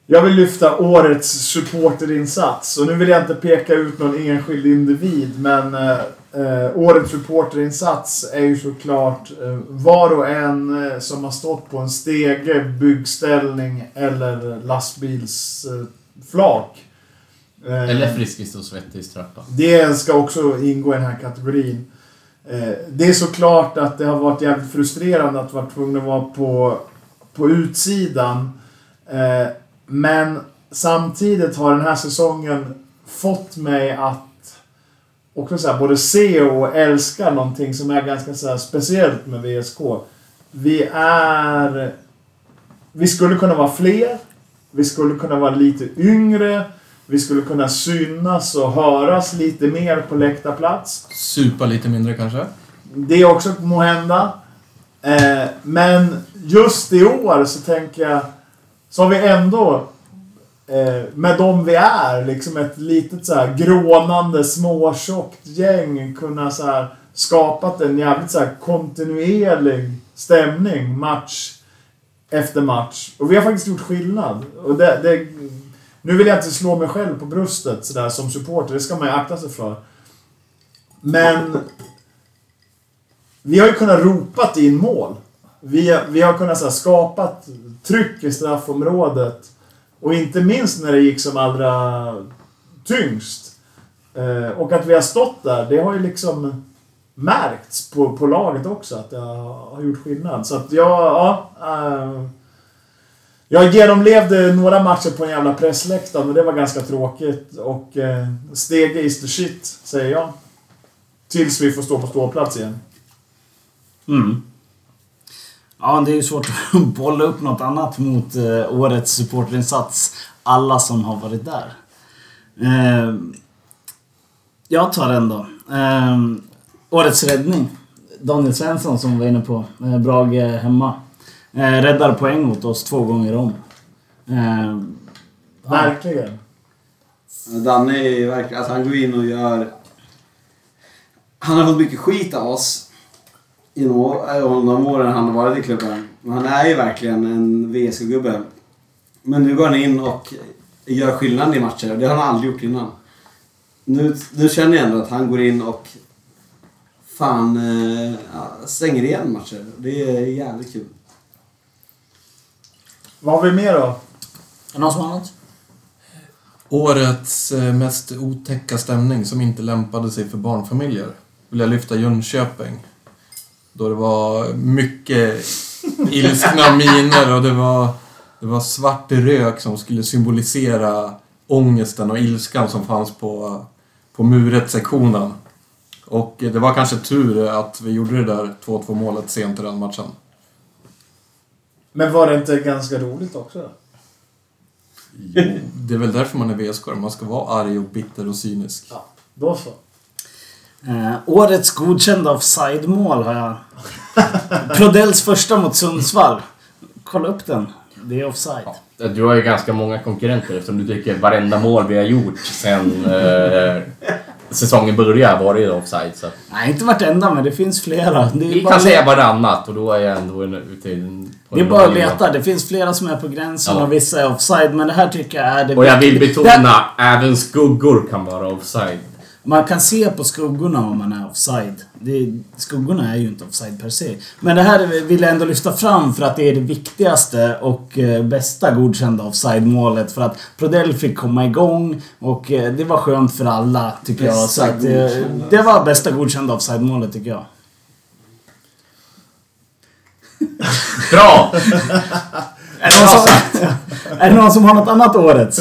Jag vill lyfta årets supporterinsats. Och nu vill jag inte peka ut någon enskild individ, men eh, eh årets supporterinsats är ju såklart eh, var och en eh, som har stått på en stege, byggställning eller lastbilsflak. Eh, Eh, Eller Friskis och Svettis trappa. Det ska också ingå i den här kategorin. Eh, Det är såklart att det har varit jävligt frustrerande att vara tvungen att vara på, på utsidan. Eh, Men samtidigt har den här säsongen fått mig att också så här, både se och älska någonting som är ganska så speciellt med VSK. Vi är... Vi skulle kunna vara fler. Vi skulle kunna vara lite yngre. Vi skulle kunna synas och höras lite mer på läktarplats. Supa lite mindre kanske? Det är också må hända. Eh, men just i år så tänker jag så har vi ändå eh, med de vi är, liksom ett litet så här grånande småtjockt gäng kunna så här skapat en jävligt så kontinuerlig stämning match efter match. Och vi har faktiskt gjort skillnad. Och det, det, nu vill jag inte slå mig själv på bröstet sådär som supporter, det ska man ju akta sig för. Men vi har ju kunnat ropat in mål. Vi, har- vi har kunnat så här, skapat tryck i straffområdet. Och inte minst när det gick som allra tyngst. Eh, och att vi har stått där, det har ju liksom märkts på, på laget också att det har, har gjort skillnad. Så att jag, ja... eh, jag genomlevde några matcher på en jävla pressläktare och det var ganska tråkigt. Och eh, stege is the shit, säger jag. Tills vi får stå på ståplats igen. Mm. Ja, det är ju svårt att [LAUGHS] bolla upp något annat mot eh, årets supporterinsats. Alla som har varit där. Eh, Jag tar den då. Eh, årets räddning. Daniel Svensson som vi var inne på. Eh, Brage hemma. Eh, räddar poäng mot oss två gånger om. Ja. Verkligen. Danne är ju verkligen, alltså han går in och gör... Han har fått mycket skit av oss genom de åren han har varit i klubben. Men han är ju verkligen en VSK-gubbe. Men nu går han in och gör skillnad i matcher och det har han aldrig gjort innan. Nu, nu känner jag ändå att han går in och fan eh, ja, stänger igen matcher. Det är jävligt kul. Vad har vi mer då? Någon som har något? Årets eh, mest otäcka stämning som inte lämpade sig för barnfamiljer vill jag lyfta Jönköping. Då det var mycket ilskna [LAUGHS] miner och det var, det var svart rök som skulle symbolisera ångesten och ilskan som fanns på, på muret-sektionen. Och det var kanske tur att vi gjorde det där 2-2 målet sent i den matchen. Men var det inte ganska roligt också? Det är väl därför man är vsk man ska vara arg och bitter och cynisk. Ja, då så. Eh, årets godkända offside-mål har jag. Prodells första mot Sundsvall. Kolla upp den. Det är offside. Du har ju ganska många konkurrenter eftersom du tycker varenda mål vi har gjort sen eh, säsongen började har varit offside. Så. Nej, inte vartenda, men det finns flera. Det Vi kan säga varannat och då är jag ändå ute i det är bara att leta. Det finns flera som är på gränsen Ja. och vissa är offside. Men det här tycker jag är det Och jag vill betona, även skuggor kan vara offside. Man kan se på skuggorna om man är offside. Det, skuggorna är ju inte offside per se. Men det här vill jag ändå lyfta fram för att det är det viktigaste och eh, bästa godkända offside-målet. För att Prodell fick komma igång och eh, det var skönt för alla tycker jag. Så Bästa att, eh, det var bästa godkända offside-målet tycker jag. Bra! [LAUGHS] Är det, någon som, [LAUGHS] är det någon som har något annat årets?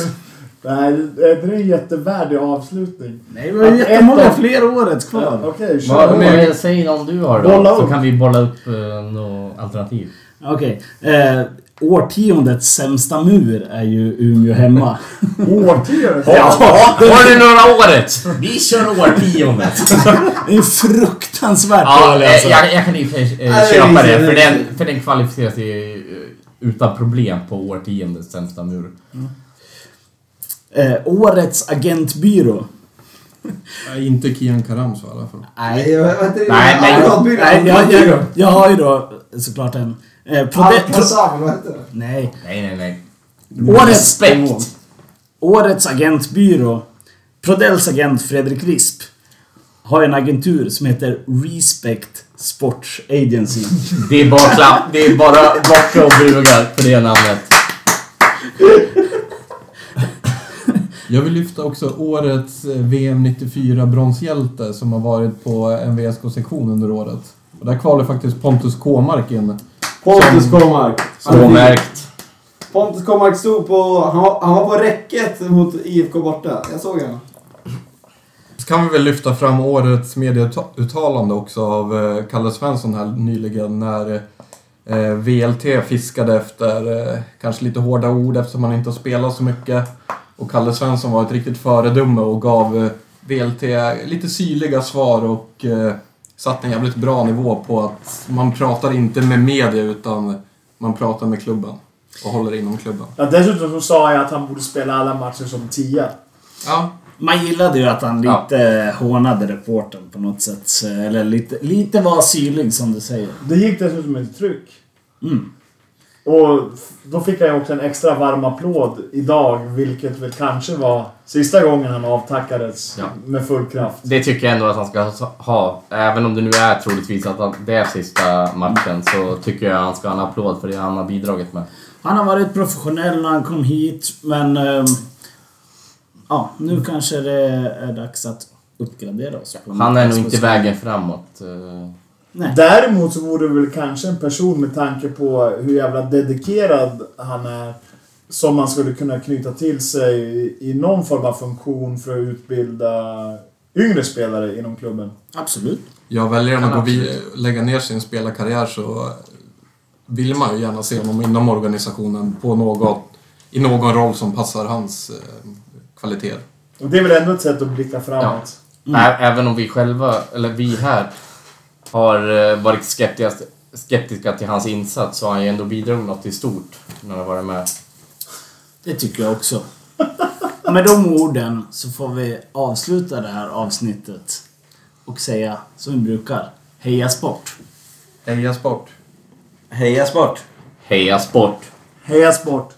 Nej, det är en jättevärdig avslutning. Nej, vi har ju jättemånga av- fler årets Ja, kvar. Okej, Vad, kör. vad, Men- säg någon du har då, Bolla så upp. kan vi bolla upp uh, något alternativ. Okej. Eh, årtiondets sämsta mur är ju Umeå hemma. [LAUGHS] Årtiondet? Har du några året? Vi kör årtiondet. Det är fruktansvärt ja, dålig eh, alltså. jag, jag kan eh, Nej, köpa det för inte- den, för den kvalificerar sig eh, utan problem på årtiondets sämsta mur. Eh, årets agentbyrå. Nej, inte Kian Karams i alla fall. Nej. jag. Nej, men- Advokatbyrå, Nej, jag, jag, jag har ju då såklart en... Eh, Alcazar, vad heter det? nej. Nej, nej, nej. Årets, Respekt! årets agentbyrå. Prodells agent Fredrik Risp har en agentur som heter Respect Sports Agency. Det är bara klapp, det är bara bocka och bugar för det namnet. Jag vill lyfta också årets eh, VM 94 bronshjälte som har varit på en VSK-sektion under året. Och där kvalade faktiskt Pontus Kåmark in. Pontus Kåmark. Ståmärkt. Pontus Kåmark stod på... Han var, han var på räcket mot IFK borta. Jag såg honom. Så kan vi väl lyfta fram årets medieuttalande också av eh, Kalle Svensson här nyligen när eh, VLT fiskade efter eh, kanske lite hårda ord eftersom han inte har spelat så mycket. Och Kalle Svensson var ett riktigt föredöme och gav eh, VLT lite syrliga svar och eh, satte en jävligt bra nivå på att man pratar inte med media utan man pratar med klubben och håller inom klubben. Ja, dessutom så sa jag att han borde spela alla matcher som tia. Ja, Man gillade ju att han Ja. lite hånade reportern på något sätt. Eller lite, lite var syrlig som du säger. Det gick dessutom ett tryck. Mm. Och då fick jag ju också en extra varm applåd idag, vilket väl kanske var sista gången han avtackades Ja. med full kraft. Det tycker jag ändå att han ska ha. Även om det nu är troligtvis att han- det är sista matchen så tycker jag han ska ha en applåd för det han har bidragit med. Han har varit professionell när han kom hit, men... ehm, ja, nu kanske det är dags att uppgradera oss. Han är nog inte vägen framåt. eh. Nej. Däremot så vore det väl kanske en person med tanke på hur jävla dedikerad han är som man skulle kunna knyta till sig i någon form av funktion för att utbilda yngre spelare inom klubben. Absolut. Jag väljer Kan att lägga ner sin spelarkarriär så vill man ju gärna se honom inom organisationen på något, i någon roll som passar hans eh, kvaliteter. Och det är väl ändå ett sätt att blicka framåt. Ä- Även om vi själva, eller vi här, har eh, varit skeptiska, skeptiska till hans insats så har han ju ändå bidragit något i stort när han har varit med. Det tycker jag också. Med de orden så får vi avsluta det här avsnittet och säga som vi brukar. Heja sport! Heja sport! Heja sport! Heja sport! Heja sport!